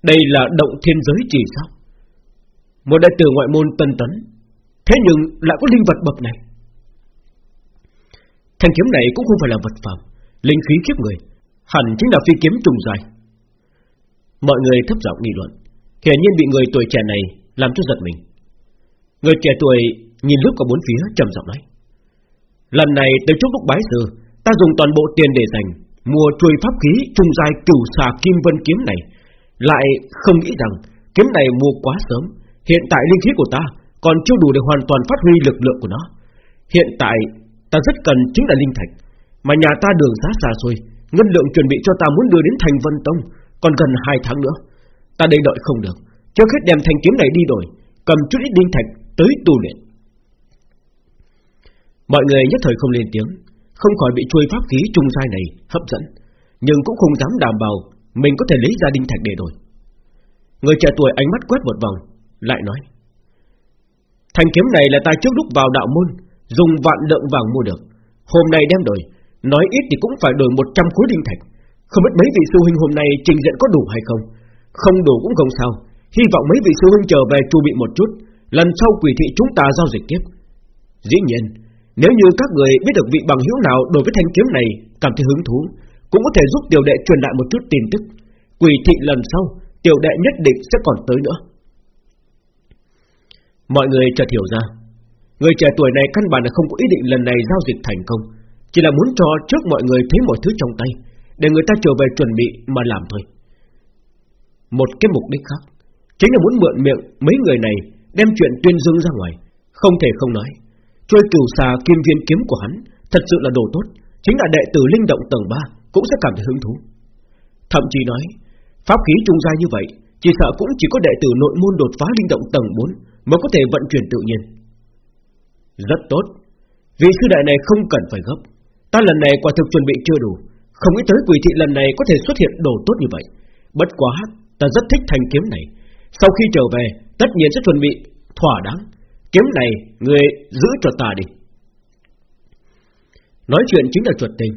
Đây là động thiên giới chỉ sao? Một đại tử ngoại môn tân tấn, Thế nhưng lại có linh vật bậc này. Thanh kiếm này cũng không phải là vật phẩm, Linh khí kiếp người, Hẳn chính là phi kiếm trùng dài. Mọi người thấp giọng nghị luận, Hiển nhiên bị người tuổi trẻ này Làm cho giật mình. Người trẻ tuổi nhìn lướt qua bốn phía trầm giọng nói Lần này tới trước lúc bái sư Ta dùng toàn bộ tiền để dành Mua chuôi pháp khí trung dài cửu xà kim vân kiếm này Lại không nghĩ rằng Kiếm này mua quá sớm Hiện tại linh khí của ta còn chưa đủ để hoàn toàn phát huy lực lượng của nó. Hiện tại ta rất cần chính là linh thạch, mà nhà ta đường giá xa xôi, ngân lượng chuẩn bị cho ta muốn đưa đến Thành Vân Tông, còn gần 2 tháng nữa. Ta đây đợi không được, trước hết đem thanh kiếm này đi đổi, cầm chút ít linh thạch tới tu luyện. Mọi người nhất thời không lên tiếng, Không khỏi bị chuôi pháp khí trung sai này hấp dẫn Nhưng cũng không dám đảm bảo Mình có thể lấy ra đinh thạch để đổi. Người trẻ tuổi ánh mắt quét một vòng Lại nói Thanh kiếm này là ta trước lúc vào đạo môn Dùng vạn lượng vàng mua được. Hôm nay đem đổi Nói ít thì cũng phải đổi 100 khối đinh thạch. Không biết mấy vị sư huynh hôm nay trình diện có đủ hay không? Không đủ cũng không sao. Hy vọng mấy vị sư huynh trở về chu bị một chút Lần sau quỷ thị chúng ta giao dịch tiếp. Dĩ nhiên, Nếu như các người biết được vị bằng hữu nào Đối với thanh kiếm này, cảm thấy hứng thú, Cũng có thể giúp tiểu đệ truyền lại một chút tin tức. Quỷ thị lần sau, Tiểu đệ nhất định sẽ còn tới nữa. Mọi người chợt hiểu ra, Người trẻ tuổi này căn bản là không có ý định lần này giao dịch thành công, Chỉ là muốn cho trước mọi người thấy mọi thứ trong tay, Để người ta trở về chuẩn bị mà làm thôi. Một cái mục đích khác, Chính là muốn mượn miệng mấy người này Đem chuyện tuyên dương ra ngoài. Không thể không nói, Trôi cửu xà kim viên kiếm của hắn Thật sự là đồ tốt, Chính là đệ tử linh động tầng 3 Cũng sẽ cảm thấy hứng thú. Thậm chí nói, Pháp khí trung gia như vậy, Chỉ sợ cũng chỉ có đệ tử nội môn đột phá linh động tầng 4 Mới có thể vận chuyển tự nhiên. Rất tốt, Vị sư đại này không cần phải gấp. Ta lần này quả thực chuẩn bị chưa đủ, Không nghĩ tới quỷ thị lần này có thể xuất hiện đồ tốt như vậy. Bất quá, Ta rất thích thanh kiếm này. Sau khi trở về Tất nhiên sẽ chuẩn bị thỏa đáng. Kiếm này, người giữ cho ta đi. Nói chuyện chính là chuột tình.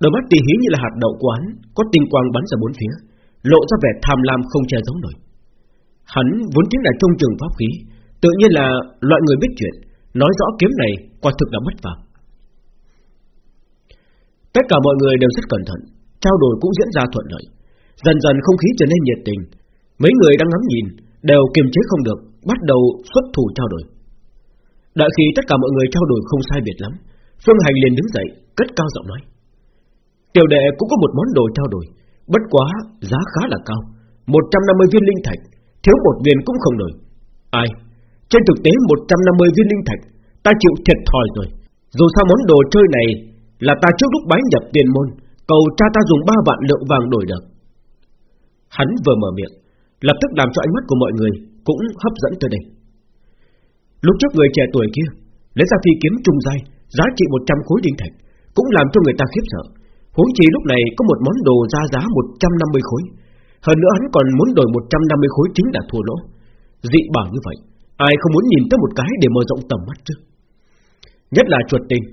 Đôi mắt tì hí như là hạt đậu quán, Có tinh quang bắn ra bốn phía, Lộ ra vẻ tham lam không che giấu nổi. Hắn vốn chính là trung trường pháp khí, Tự nhiên là loại người biết chuyện, Nói rõ kiếm này quả thực là mất vào Tất cả mọi người đều rất cẩn thận, Trao đổi cũng diễn ra thuận lợi. Dần dần không khí trở nên nhiệt tình. Mấy người đang ngắm nhìn Đều kiềm chế không được, Bắt đầu xuất thủ trao đổi. Đợi khi tất cả mọi người trao đổi không sai biệt lắm, Phương Hành liền đứng dậy, Cất cao giọng nói. Tiểu đệ cũng có một món đồ trao đổi, Bất quá giá khá là cao 150 viên linh thạch, Thiếu một viên cũng không nổi. Ai, Trên thực tế 150 viên linh thạch, Ta chịu thiệt thòi rồi. Dù sao món đồ chơi này Là ta trước lúc bái nhập tiền môn, Cầu cha ta dùng 3 vạn lượng vàng đổi được. Hắn vừa mở miệng Lập tức làm cho ánh mắt của mọi người Cũng hấp dẫn tới đây. Lúc trước người trẻ tuổi kia, Lấy ra phi kiếm trung giai, Giá trị 100 khối đinh thạch, Cũng làm cho người ta khiếp sợ. Huống chi lúc này có một món đồ ra giá 150 khối. Hơn nữa hắn còn muốn đổi 150 khối chính là thua lỗ. Dị bảo như vậy, Ai không muốn nhìn tới một cái để mở rộng tầm mắt chứ? Nhất là chuột tình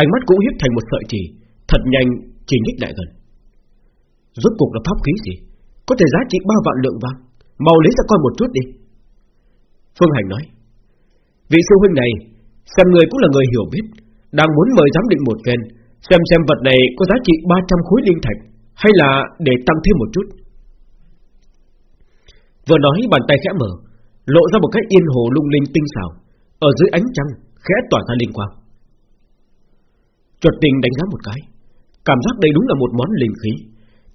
Ánh mắt cũng hiếp thành một sợi chỉ, Thật nhanh chỉ nhích lại gần. Rốt cuộc là pháp khí gì? Có thể giá trị 3 vạn lượng vàng? Mau lấy ra coi một chút đi. Phương Hành nói, Vị sư huynh này Xem người cũng là người hiểu biết, Đang muốn mời giám định một phen, Xem xem vật này có giá trị 300 khối linh thạch Hay là để tăng thêm một chút. Vừa nói bàn tay khẽ mở, Lộ ra một cái yên hồ lung linh tinh xảo, Ở dưới ánh trăng khẽ tỏa ra linh quang. Chuột tình đánh giá một cái, Cảm giác đây đúng là một món linh khí,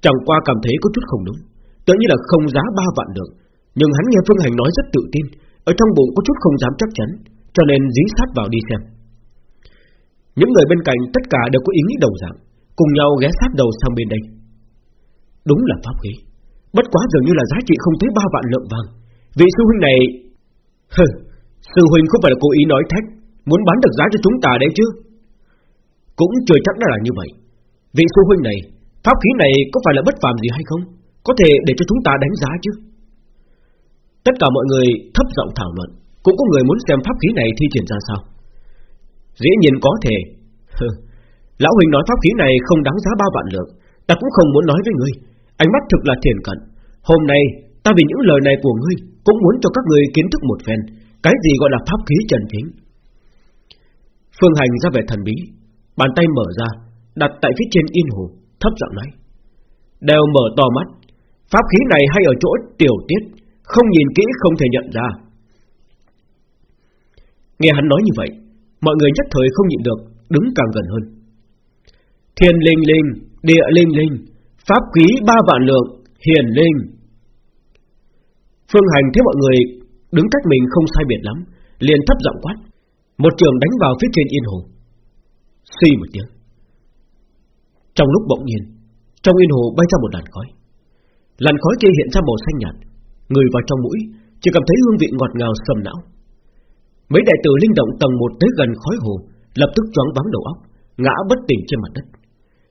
Chẳng qua cảm thấy có chút không đúng. Tự như là không giá ba vạn lượng Nhưng hắn nghe Phương Hành nói rất tự tin. Ở trong bụng có chút không dám chắc chắn, Cho nên dí sát vào đi xem. Những người bên cạnh tất cả đều có ý nghĩ đồng dạng, Cùng nhau ghé sát đầu sang bên đây. Đúng là pháp khí. Bất quá dường như là giá trị không tới ba vạn lượng vàng. Vị sư huynh này [LAUGHS] Hừ, Sư huynh không phải là cố ý nói thách, Muốn bán được giá cho chúng ta đấy chứ. Cũng chưa chắc đã là như vậy. Vị sư huynh này, Pháp khí này có phải là bất phàm gì hay không? Có thể để cho chúng ta đánh giá chứ. Tất cả mọi người thấp giọng thảo luận. Cũng có người muốn xem pháp khí này thi triển ra sao? Dĩ nhiên có thể. Lão Huỳnh nói pháp khí này không đáng giá ba vạn lượng. Ta cũng không muốn nói với ngươi. Ánh mắt thực là thiền cận. Hôm nay, ta vì những lời này của ngươi, Cũng muốn cho các ngươi kiến thức một phen. Cái gì gọi là pháp khí trần chính Phương Hành ra vẻ thần bí, Bàn tay mở ra, Đặt tại phía trên yên hồ, Thấp giọng nói. Đều mở to mắt. Pháp khí này hay ở chỗ tiểu tiết Không nhìn kỹ không thể nhận ra. Nghe hắn nói như vậy Mọi người nhất thời không nhịn được Đứng càng gần hơn. Thiên linh linh, địa linh linh Pháp khí ba vạn lượng Hiền linh. Phương Hành thấy mọi người Đứng cách mình không sai biệt lắm Liền thấp giọng quát. Một trường đánh vào phía trên yên hồ. Xì một tiếng. Trong lúc bỗng nhiên Trong yên hồ bay ra một đàn khói. Làn khói kia hiện ra màu xanh nhạt Người vào trong mũi Chỉ cảm thấy hương vị ngọt ngào sầm não Mấy đại tử linh động tầng 1 tới gần khói hồ Lập tức choáng vắng đầu óc ngã bất tỉnh trên mặt đất.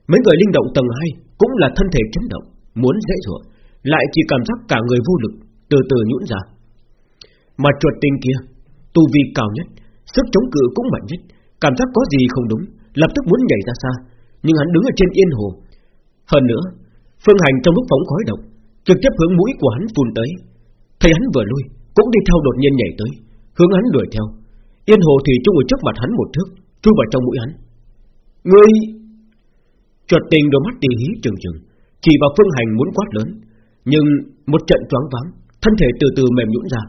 Mấy người linh động tầng 2 cũng là thân thể chấn động, muốn dễ dụa, lại chỉ cảm giác cả người vô lực, từ từ nhũn ra. Mà chuột tinh kia, tu vi cao nhất, sức chống cự cũng mạnh nhất, cảm giác có gì không đúng, lập tức muốn nhảy ra xa, nhưng hắn đứng ở trên yên hồ. Hơn nữa, phương hành trong lúc phóng khói độc, trực tiếp hướng mũi của hắn phun tới, thấy hắn vừa lui, cũng đi theo đột nhiên nhảy tới, hướng hắn đuổi theo. Yên hồ thì trung ở trước mặt hắn một thước, chui vào trong mũi hắn. Ngươi! Chuột tình đôi mắt tỉ hí trừng trừng Chỉ vào phương hành muốn quát lớn Nhưng một trận choáng váng Thân thể từ từ mềm nhũn ra.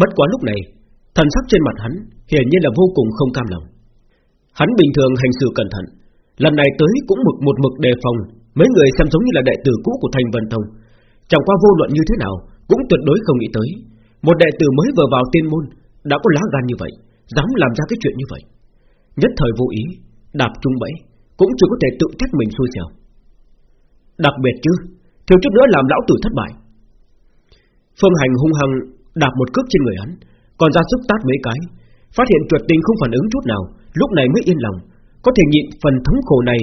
Bất quá lúc này Thần sắc trên mặt hắn hiển nhiên là vô cùng không cam lòng. Hắn bình thường hành xử cẩn thận Lần này tới cũng mực một mực đề phòng Mấy người xem giống như là đệ tử cũ của Thành Vân Thông. Chẳng qua vô luận như thế nào Cũng tuyệt đối không nghĩ tới Một đệ tử mới vừa vào tiên môn Đã có lá gan như vậy Dám làm ra cái chuyện như vậy Nhất thời vô ý Đạp trung bẫy cũng chỉ có thể tự trách mình xui xẻo. Đặc biệt chứ, thiếu chút nữa làm lão tử thất bại. Phương Hành hung hăng đạp một cước trên người hắn, còn ra sức tát mấy cái, phát hiện tuyệt tình không phản ứng chút nào, lúc này mới yên lòng, có thể nhịn phần thống khổ này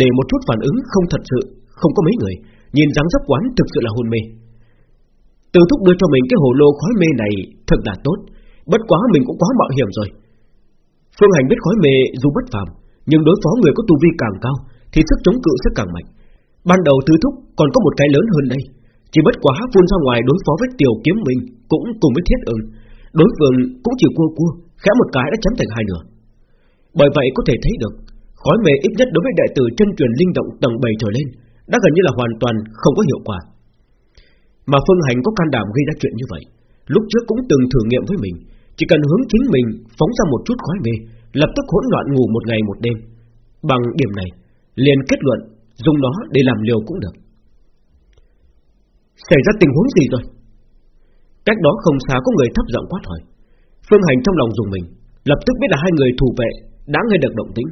để một chút phản ứng không thật sự, không có mấy người, nhìn dáng dấp quán thực sự là hôn mê. Từ thúc đưa cho mình cái hồ lô khói mê này thật là tốt, bất quá mình cũng quá mạo hiểm rồi. Phương Hành biết khói mê dù bất phàm, nhưng đối phó người có tu vi càng cao Thì sức chống cự sẽ càng mạnh. Ban đầu tứ thúc còn có một cái lớn hơn đây. Chỉ bất quá phun ra ngoài đối phó với tiểu kiếm mình Cũng cùng với thiết ứng Đối phương cũng chỉ cua cua Khẽ một cái đã chấm thành hai nửa. Bởi vậy có thể thấy được Khói mê ít nhất đối với đại tử chân truyền linh động tầng 7 trở lên đã gần như là hoàn toàn không có hiệu quả Mà Phương Hành có can đảm gây ra chuyện như vậy Lúc trước cũng từng thử nghiệm với mình Chỉ cần hướng chính mình phóng ra một chút khói mê lập tức hỗn loạn ngủ một ngày một đêm. Bằng điểm này, liền kết luận dùng nó để làm liều cũng được. Xảy ra tình huống gì rồi? Cách đó không xa có người thấp giọng quát hỏi. Phương Hành trong lòng dùng mình, lập tức biết là hai người thủ vệ đã nghe được động tĩnh.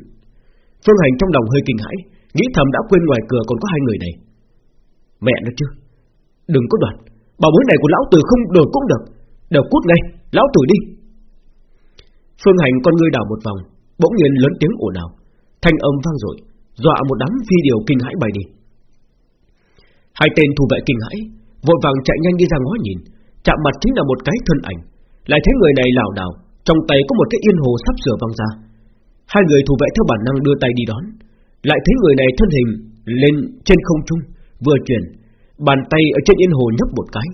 Phương Hành trong lòng hơi kinh hãi, nghĩ thầm đã quên ngoài cửa còn có hai người này. Mẹ nó chứ, đừng có đoạt, bảo bối này của lão tử không đổi cũng được, đều cút ngay, lão tử đi. Phương Hành con ngươi đảo một vòng, bỗng nhiên lớn tiếng ồn ào, thanh âm vang dội, dọa một đám phi điều kinh hãi bay đi. Hai tên thủ vệ kinh hãi, vội vàng chạy nhanh đi ra ngó nhìn, chạm mặt chính là một cái thân ảnh, lại thấy người này lảo đảo, trong tay có một cái yên hồ sắp sửa văng ra. Hai người thủ vệ theo bản năng đưa tay đi đón, lại thấy người này thân hình lên trên không trung, vừa chuyển, bàn tay ở trên yên hồ nhấp một cái,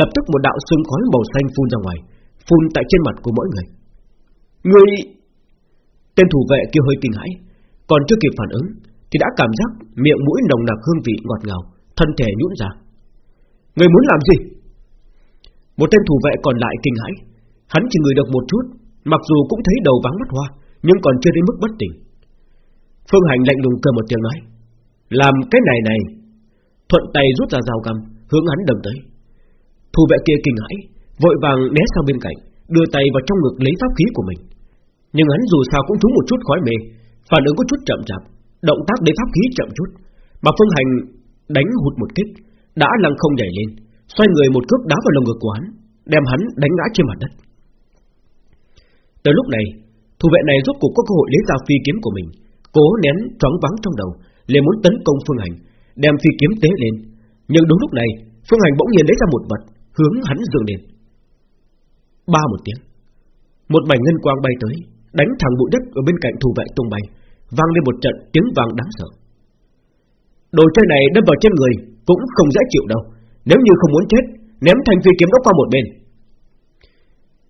lập tức một đạo sương khói màu xanh phun ra ngoài, phun tại trên mặt của mỗi người. Người... Tên thủ vệ kêu hơi kinh hãi Còn chưa kịp phản ứng Thì đã cảm giác miệng mũi nồng nặc hương vị ngọt ngào Thân thể nhũn ra. Người muốn làm gì? Một tên thủ vệ còn lại kinh hãi Hắn chỉ người được một chút Mặc dù cũng thấy đầu vắng mắt hoa Nhưng còn chưa đến mức bất tỉnh Phương Hành lạnh lùng cơ một tiếng nói, Làm cái này này. Thuận tay rút ra dao cầm Hướng hắn đâm tới. Thủ vệ kia kinh hãi, Vội vàng né sang bên cạnh, Đưa tay vào trong ngực lấy pháp khí của mình. Nhưng hắn dù sao cũng trúng một chút khói mê, Phản ứng có chút chậm chạp, Động tác để pháp khí chậm chút, Mà Phương Hành đánh hụt một kích, Đã lăng không nhảy lên, Xoay người một cước đá vào lồng ngực của hắn, Đem hắn đánh ngã trên mặt đất. Tới lúc này, Thủ vệ này rốt cuộc có cơ hội lấy ra phi kiếm của mình Cố nén choáng vắng trong đầu liền muốn tấn công Phương Hành Đem phi kiếm tế lên Nhưng đúng lúc này Phương Hành bỗng nhiên lấy ra một vật Hướng hắn dường lên Ba một tiếng Một mảnh ngân quang bay tới đánh thẳng bụi đất ở bên cạnh thủ vệ tung bay, vang lên một trận tiếng vang đáng sợ. Đồ chơi này đâm vào trên người cũng không dễ chịu đâu, nếu như không muốn chết, ném thanh phi kiếm đó qua một bên.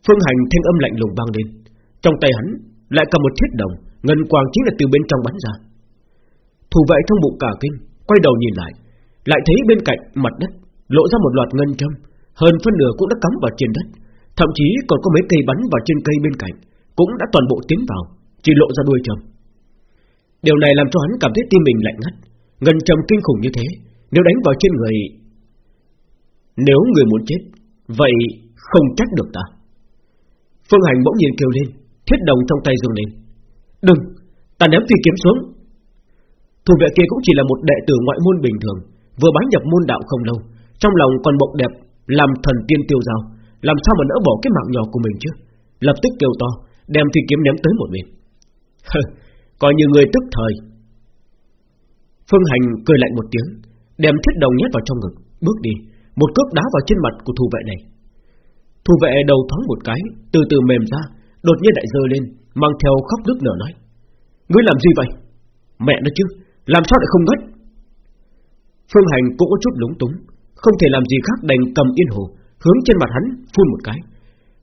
Phương Hành thanh âm lạnh lùng vang lên, trong tay hắn lại cầm một thiết đồng, ngân quang chính là từ bên trong bắn ra. Thủ vệ trong bụng cả kinh, quay đầu nhìn lại, lại thấy bên cạnh mặt đất lộ ra một loạt ngân châm, hơn phân nửa cũng đã cắm vào trên đất, thậm chí còn có mấy cây bắn vào trên cây bên cạnh, cũng đã toàn bộ tiến vào, chỉ lộ ra đuôi trầm. Điều này làm cho hắn cảm thấy tim mình lạnh ngắt, ngân trầm kinh khủng như thế, nếu đánh vào trên người, nếu người muốn chết, vậy không trách được ta. Phương Hành bỗng nhiên kêu lên, thiết đồng trong tay dừng lên. Đừng, ta ném phi kiếm xuống. Thủ vệ kia cũng chỉ là một đệ tử ngoại môn bình thường, vừa bái nhập môn đạo không lâu, trong lòng còn bộc đẹp, làm thần tiên tiêu giao, làm sao mà nỡ bỏ cái mạng nhỏ của mình chứ? Lập tức kêu to, đem phi kiếm ném tới một bên. [LAUGHS] Coi như người tức thời Phương Hành cười lạnh một tiếng Đem thiết đồng nhét vào trong ngực Bước đi Một cước đá vào trên mặt của thủ vệ này Thủ vệ đầu thoáng một cái Từ từ mềm ra Đột nhiên đại dơ lên Mang theo khóc nước nở nói, Ngươi làm gì vậy? Mẹ nó chứ, Làm sao lại không ngất? Phương Hành cũng có chút lúng túng, Không thể làm gì khác đành cầm yên hồ, Hướng trên mặt hắn phun một cái.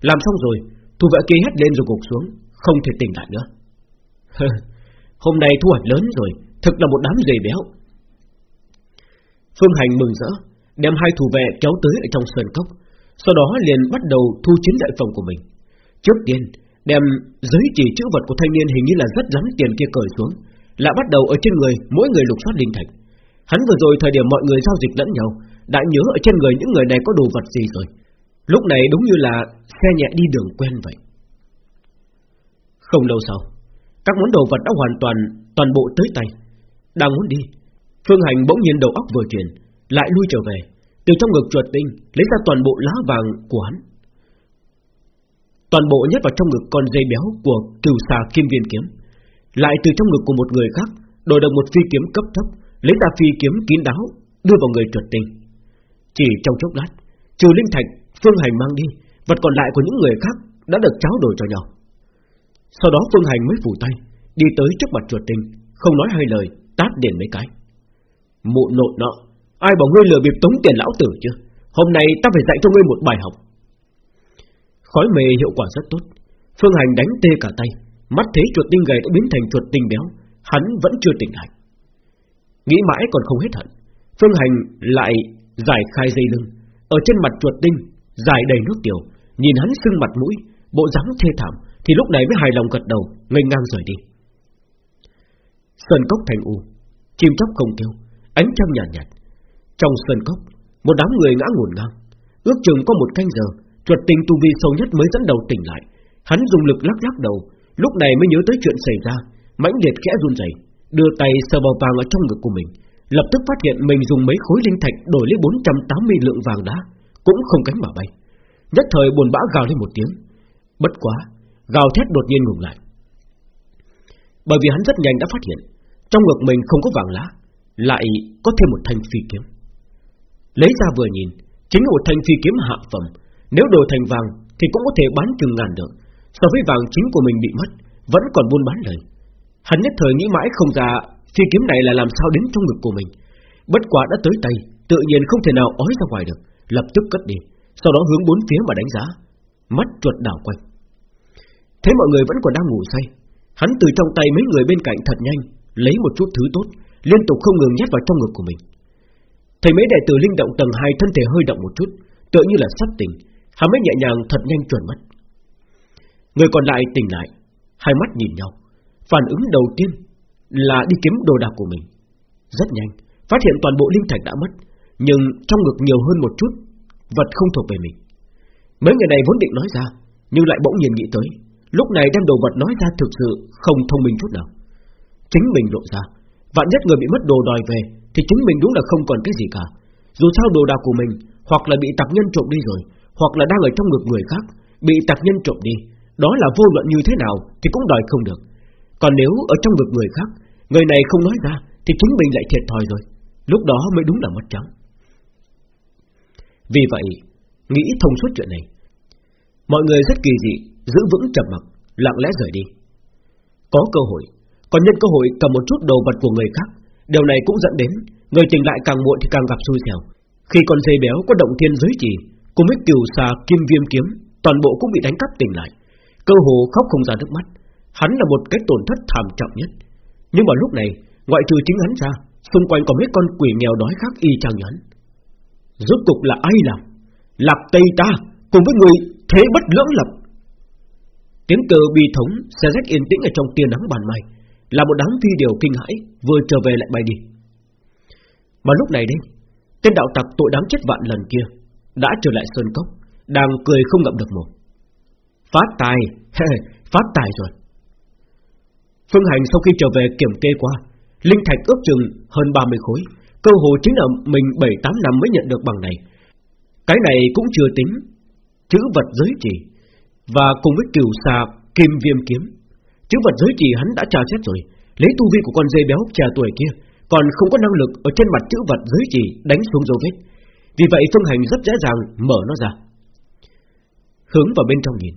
Làm xong rồi Thủ vệ kia hét lên rồi gục xuống, Không thể tỉnh lại nữa. Hôm nay thu hoạch lớn rồi, Thực là một đám dày béo. Phương Hành mừng rỡ, Đem hai thủ vệ kéo tới ở trong sơn cốc, Sau đó liền bắt đầu thu chiến đại phòng của mình. Trước tiên Đem giới chỉ chữ vật của thanh niên hình như là rất dám tiền kia cởi xuống. Lại bắt đầu ở trên người, Mỗi người lục soát linh thạch. Hắn vừa rồi thời điểm mọi người giao dịch lẫn nhau, Đã nhớ ở trên người những người này có đồ vật gì rồi. Lúc này đúng như là Xe nhẹ đi đường quen vậy. Không lâu sau, Các món đồ vật đã hoàn toàn Toàn bộ tới tay. Đang muốn đi, Phương Hành bỗng nhiên đầu óc vừa chuyển, Lại lui trở về. Từ trong ngực chuột tinh, Lấy ra toàn bộ lá vàng của hắn. Toàn bộ nhét vào trong ngực con dây béo Của cửu xà kim viên kiếm. Lại từ trong ngực của một người khác Đổi được một phi kiếm cấp thấp Lấy ra phi kiếm kín đáo Đưa vào người chuột tình. Chỉ trong chốc lát Trừ linh thạch Phương Hành mang đi Vật còn lại của những người khác Đã được tráo đổi cho nhau. Sau đó Phương Hành mới phủ tay Đi tới trước mặt chuột tình, Không nói hai lời Tát điện mấy cái. Mụ nội nọ Ai bảo ngươi lừa bịp tống tiền lão tử chứ? Hôm nay ta phải dạy cho ngươi một bài học. Khói mê hiệu quả rất tốt. Phương Hành đánh tê cả tay. Mắt thấy chuột tinh gầy đã biến thành chuột tinh béo. Hắn vẫn chưa tỉnh lại. Nghĩ mãi còn không hết hận Phương Hành lại giải khai dây lưng. Ở trên mặt chuột tinh Dài đầy nước tiểu. Nhìn hắn sưng mặt mũi Bộ dáng thê thảm Thì lúc này mới hài lòng gật đầu ngây ngang rời đi. Sơn cốc thành u Chim chóc không kêu Ánh trăng nhàn nhạt, nhạt. Trong sơn cốc Một đám người ngã ngổn ngang. Ước chừng có một canh giờ Chuột tinh tu vi sâu nhất mới dẫn đầu tỉnh lại. Hắn dùng lực lắc lắc đầu Lúc này mới nhớ tới chuyện xảy ra. Mãnh liệt khẽ run rẩy, đưa tay sờ vào vàng ở trong ngực của mình. Lập tức phát hiện mình dùng mấy khối linh thạch Đổi lấy 480 lượng vàng đá Cũng không cánh mà bay. Nhất thời buồn bã gào lên một tiếng. Bất quá, gào thét đột nhiên ngừng lại. Bởi vì hắn rất nhanh đã phát hiện Trong ngực mình không có vàng lá Lại có thêm một thanh phi kiếm. Lấy ra vừa nhìn Chính là một thanh phi kiếm hạ phẩm nếu đổi thành vàng Thì cũng có thể bán chừng ngàn được So với vàng chính của mình bị mất, Vẫn còn buôn bán lời. Hắn nhất thời nghĩ mãi không ra Phi kiếm này là làm sao đến trong ngực của mình. Bất quả đã tới tay, Tự nhiên không thể nào ói ra ngoài được, Lập tức cất đi, Sau đó hướng bốn phía mà đánh giá. Mắt chuột đảo quanh. Thế mọi người vẫn còn đang ngủ say. Hắn từ trong tay mấy người bên cạnh thật nhanh, Lấy một chút thứ tốt, Liên tục không ngừng nhét vào trong ngực của mình. Thầy mấy đại tử linh động tầng 2 thân thể hơi động một chút, Tựa như là sắp tỉnh. Hắn mới nhẹ nhàng thật nhanh chuẩn mất. Người còn lại tỉnh lại, Hai mắt nhìn nhau, Phản ứng đầu tiên là đi kiếm đồ đạc của mình. Rất nhanh, Phát hiện toàn bộ linh thạch đã mất, Nhưng trong ngực nhiều hơn một chút, Vật không thuộc về mình. Mấy người này vốn định nói ra, Nhưng lại bỗng nhiên nghĩ tới, Lúc này đem đồ vật nói ra thực sự không thông minh chút nào. Chính mình lộ ra, Vạn nhất người bị mất đồ đòi về, Thì chính mình đúng là không còn cái gì cả. Dù sao đồ đạc của mình Hoặc là bị tạp nhân trộm đi rồi hoặc là đang ở trong ngực người khác, bị tạc nhân trộm đi, đó là vô luận như thế nào thì cũng đòi không được. Còn nếu ở trong ngực người khác, người này không nói ra thì chính mình lại thiệt thòi rồi, lúc đó mới đúng là mất trắng. Vì vậy, nghĩ thông suốt chuyện này, mọi người rất kỳ dị, giữ vững trầm mặc, lặng lẽ rời đi. Có cơ hội, còn nhân cơ hội cầm một chút đồ vật của người khác, điều này cũng dẫn đến người tỉnh lại càng muộn thì càng gặp xui xẻo. Khi con dây béo có động thiên giới trì Cùng với kiều xà kim viêm kiếm, Toàn bộ cũng bị đánh cắp tỉnh lại. Cơ hồ khóc không ra nước mắt. Hắn là một cái tổn thất thảm trọng nhất. Nhưng mà lúc này, Ngoại trừ chính hắn ra, Xung quanh còn mấy con quỷ nghèo đói khác y chang nhẫn hắn. Rốt cục là ai làm Lạc Tây ta, Cùng với người thế bất lưỡng lập. Tiếng cờ bi thống Xe rách yên tĩnh ở trong tia nắng bàn mai, Là một đám phi điều kinh hãi, Vừa trở về lại bay đi. Mà lúc này đây, Tên đạo tặc tội đám chết vạn lần kia đã trở lại sơn cốc, đang cười không ngậm được mồm. Phát tài, [LAUGHS] phát tài rồi. Phương Hành sau khi trở về kiểm kê qua, linh thạch ước chừng hơn 30 khối, cơ hồ chính là mình 7-8 năm mới nhận được bằng này. Cái này cũng chưa tính chữ vật giới chỉ và cùng với cửu xà kim viêm kiếm. Chữ vật giới chỉ hắn đã trả xét rồi, Lấy tu vi của con dê béo trà tuổi kia Còn không có năng lực ở trên mặt chữ vật giới chỉ Đánh xuống dấu vết vì vậy Phương Hành rất dễ dàng mở nó ra. Hướng vào bên trong nhìn.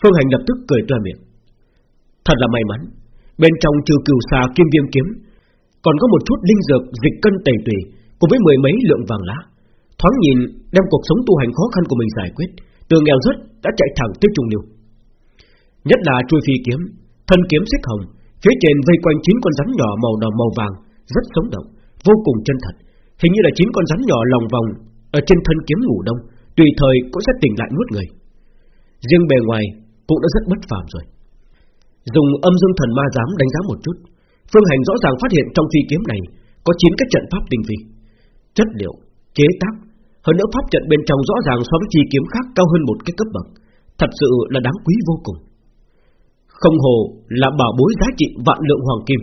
Phương Hành lập tức cười toa miệng. Thật là may mắn. Bên trong trừ cừu xà kim viêm kiếm Còn có một chút linh dược dịch cân tẩy tùy Cùng với mười mấy lượng vàng lá. Thoáng nhìn đem cuộc sống tu hành khó khăn của mình giải quyết Từ nghèo rớt đã chạy thẳng tới trung lưu Nhất là chui phi kiếm Thân kiếm xích hồng Phía trên vây quanh chín con rắn nhỏ màu đỏ màu vàng Rất sống động, vô cùng chân thật. Hình như là chín con rắn nhỏ lòng vòng ở trên thân kiếm ngủ đông Tùy thời cũng sẽ tỉnh lại nuốt người. Riêng bề ngoài cũng đã rất bất phàm rồi. Dùng âm dương thần ma giám đánh giá một chút Phương Hành rõ ràng phát hiện trong phi kiếm này Có 9 cái trận pháp tinh vi. Chất liệu, chế tác Hơn nữa pháp trận bên trong rõ ràng so với chi kiếm khác cao hơn một cái cấp bậc Thật sự là đáng quý vô cùng. Không hồ là bảo bối giá trị vạn lượng hoàng kim.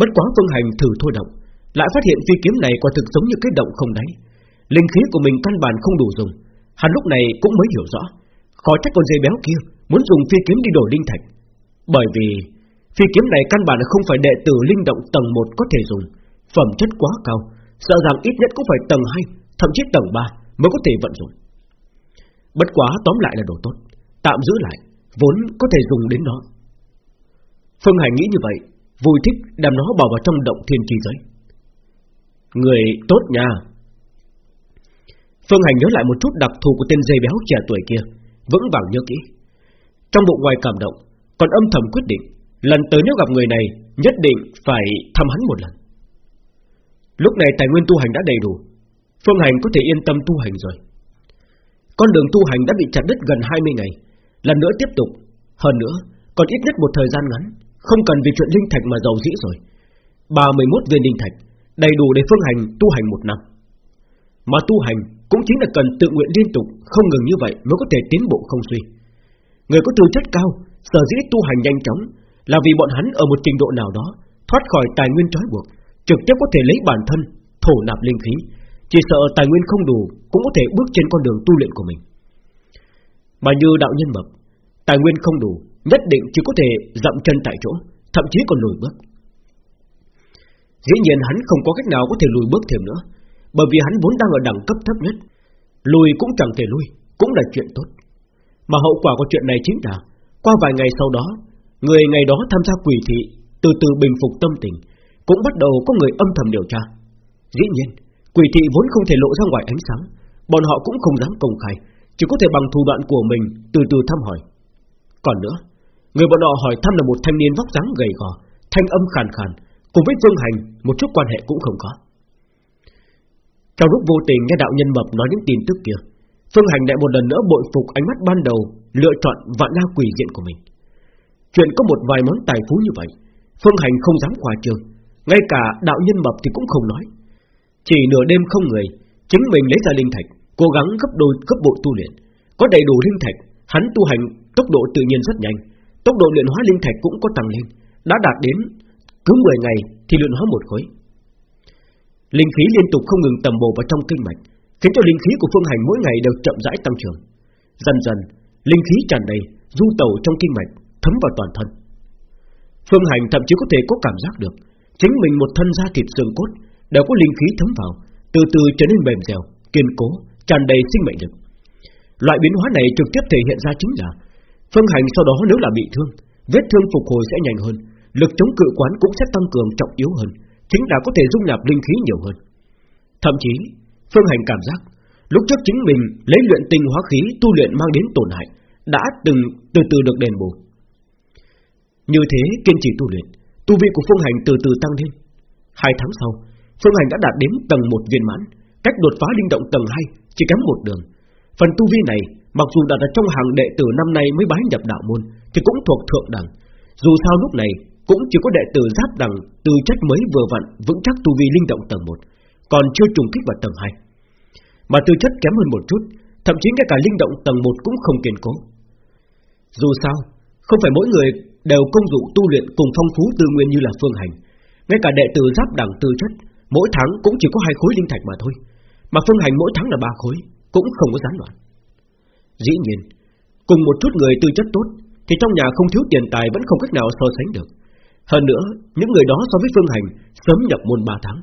Bất quá Phương Hành thử thôi động Lại phát hiện phi kiếm này quả thực giống như cái động không đáy Linh khí của mình căn bản không đủ dùng. Hắn lúc này cũng mới hiểu rõ. Khó trách con dây béo kia Muốn dùng phi kiếm đi đổi linh thạch. Bởi vì phi kiếm này căn bản không phải đệ tử linh động tầng 1 có thể dùng. Phẩm chất quá cao, Sợ rằng ít nhất cũng phải tầng 2 Thậm chí tầng 3 mới có thể vận dụng. Bất quá tóm lại là đồ tốt, Tạm giữ lại, Vốn có thể dùng đến nó. Phương Hải nghĩ như vậy, Vui thích đem nó bỏ vào trong động thiên trì giới. Người tốt nha. Phương Hành nhớ lại một chút đặc thù của tên dây béo trẻ tuổi kia, Vững vàng nhớ kỹ. Trong bụng ngoài cảm động, Còn âm thầm quyết định, Lần tới nếu gặp người này, Nhất định phải thăm hắn một lần. Lúc này tài nguyên tu hành đã đầy đủ, Phương Hành có thể yên tâm tu hành rồi. Con đường tu hành đã bị chặt đứt gần 20 ngày, Lần nữa tiếp tục. Hơn nữa, còn ít nhất một thời gian ngắn, Không cần vì chuyện linh thạch mà giàu dĩ rồi. 31 viên linh thạch, Đầy đủ để Phương Hành tu hành một năm. Mà tu hành cũng chính là cần tự nguyện liên tục, Không ngừng như vậy mới có thể tiến bộ không suy. Người có tư chất cao, Sở dĩ tu hành nhanh chóng Là vì bọn hắn ở một trình độ nào đó Thoát khỏi tài nguyên trói buộc, Trực tiếp có thể lấy bản thân, Thổ nạp linh khí. Chỉ sợ tài nguyên không đủ Cũng có thể bước trên con đường tu luyện của mình. Mà như đạo nhân mập Tài nguyên không đủ, Nhất định chỉ có thể dậm chân tại chỗ, Thậm chí còn lùi bước. Dĩ nhiên hắn không có cách nào có thể lùi bước thêm nữa. Bởi vì hắn vốn đang ở đẳng cấp thấp nhất. Lùi cũng chẳng thể lui Cũng là chuyện tốt. Mà hậu quả của chuyện này chính là, Qua vài ngày sau đó, Người ngày đó tham gia quỷ thị, Từ từ bình phục tâm tình, Cũng bắt đầu có người âm thầm điều tra. Dĩ nhiên, Quỷ thị vốn không thể lộ ra ngoài ánh sáng, Bọn họ cũng không dám công khai, Chỉ có thể bằng thủ đoạn của mình Từ từ thăm hỏi. Còn nữa, Người bọn họ hỏi thăm là một thanh niên vóc dáng gầy gò, Thanh âm khàn khàn, Cùng với vương Hành, một chút quan hệ cũng không có. Trong lúc vô tình nghe đạo nhân mập nói những tin tức kia, Phương Hành lại một lần nữa bội phục ánh mắt ban đầu, Lựa chọn vạn la quỷ diện của mình. Chuyện có một vài món tài phú như vậy, Phương Hành không dám khoa trương, Ngay cả đạo nhân mập thì cũng không nói. Chỉ nửa đêm không người, Chính mình lấy ra linh thạch, Cố gắng gấp đôi, gấp bộ tu luyện. Có đầy đủ linh thạch, Hắn tu hành tốc độ tự nhiên rất nhanh. Tốc độ luyện hóa linh thạch cũng có tăng lên, Đã đạt đến cứ 10 ngày thì luyện hóa một khối. Linh khí liên tục không ngừng tầm bổ vào trong kinh mạch Khiến cho linh khí của Phương Hành mỗi ngày đều chậm rãi tăng trưởng. Dần dần Linh khí tràn đầy Du tẩu trong kinh mạch Thấm vào toàn thân. Phương Hành thậm chí có thể có cảm giác được Chính mình một thân da thịt xương cốt Đều có linh khí thấm vào Từ từ trở nên mềm dẻo, kiên cố Tràn đầy sinh mệnh lực. Loại biến hóa này trực tiếp thể hiện ra chính là Phương Hành sau đó nếu là bị thương Vết thương phục hồi sẽ nhanh hơn lực chống cự quán cũng sẽ tăng cường trọng yếu hơn, chính là có thể dung nạp linh khí nhiều hơn. Thậm chí, Phương Hành cảm giác, lúc trước chính mình lấy luyện tinh hóa khí tu luyện mang đến tổn hại, đã từng từ từ được đền bù. Như thế kiên trì tu luyện, tu vi của Phương Hành từ từ tăng lên. Hai tháng sau, Phương Hành đã đạt đến tầng 1 viên mãn, cách đột phá linh động tầng 2 chỉ kém một đường. Phần tu vi này, mặc dù đạt ở trong hàng đệ tử năm nay mới bái nhập đạo môn, thì cũng thuộc thượng đẳng. Dù sao lúc này cũng chỉ có đệ tử giáp đằng từ chất mới vừa vặn, vững chắc tu vi linh động tầng 1 Còn chưa trùng kích vào tầng 2 Mà tư chất kém hơn một chút, Thậm chí ngay cả linh động tầng 1 cũng không kiên cố. Dù sao, Không phải mỗi người đều công dụng tu luyện cùng phong phú tư nguyên như là phương hành. Ngay cả đệ tử giáp đẳng tư chất, Mỗi tháng cũng chỉ có hai khối linh thạch mà thôi. Mà phương hành mỗi tháng là ba khối, Cũng không có gián đoạn. Dĩ nhiên, Cùng một chút người tư chất tốt, Thì trong nhà không thiếu tiền tài vẫn không cách nào so sánh được. Hơn nữa, những người đó so với Phương Hành sớm nhập môn 3 tháng,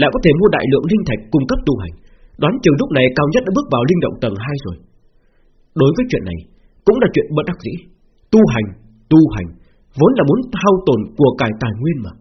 lại có thể mua đại lượng linh thạch cung cấp tu hành, đoán chừng lúc này cao nhất đã bước vào linh động tầng 2 rồi. Đối với chuyện này, cũng là chuyện bất đắc dĩ. Tu hành, tu hành, vốn là muốn thao tồn của cải tài nguyên mà.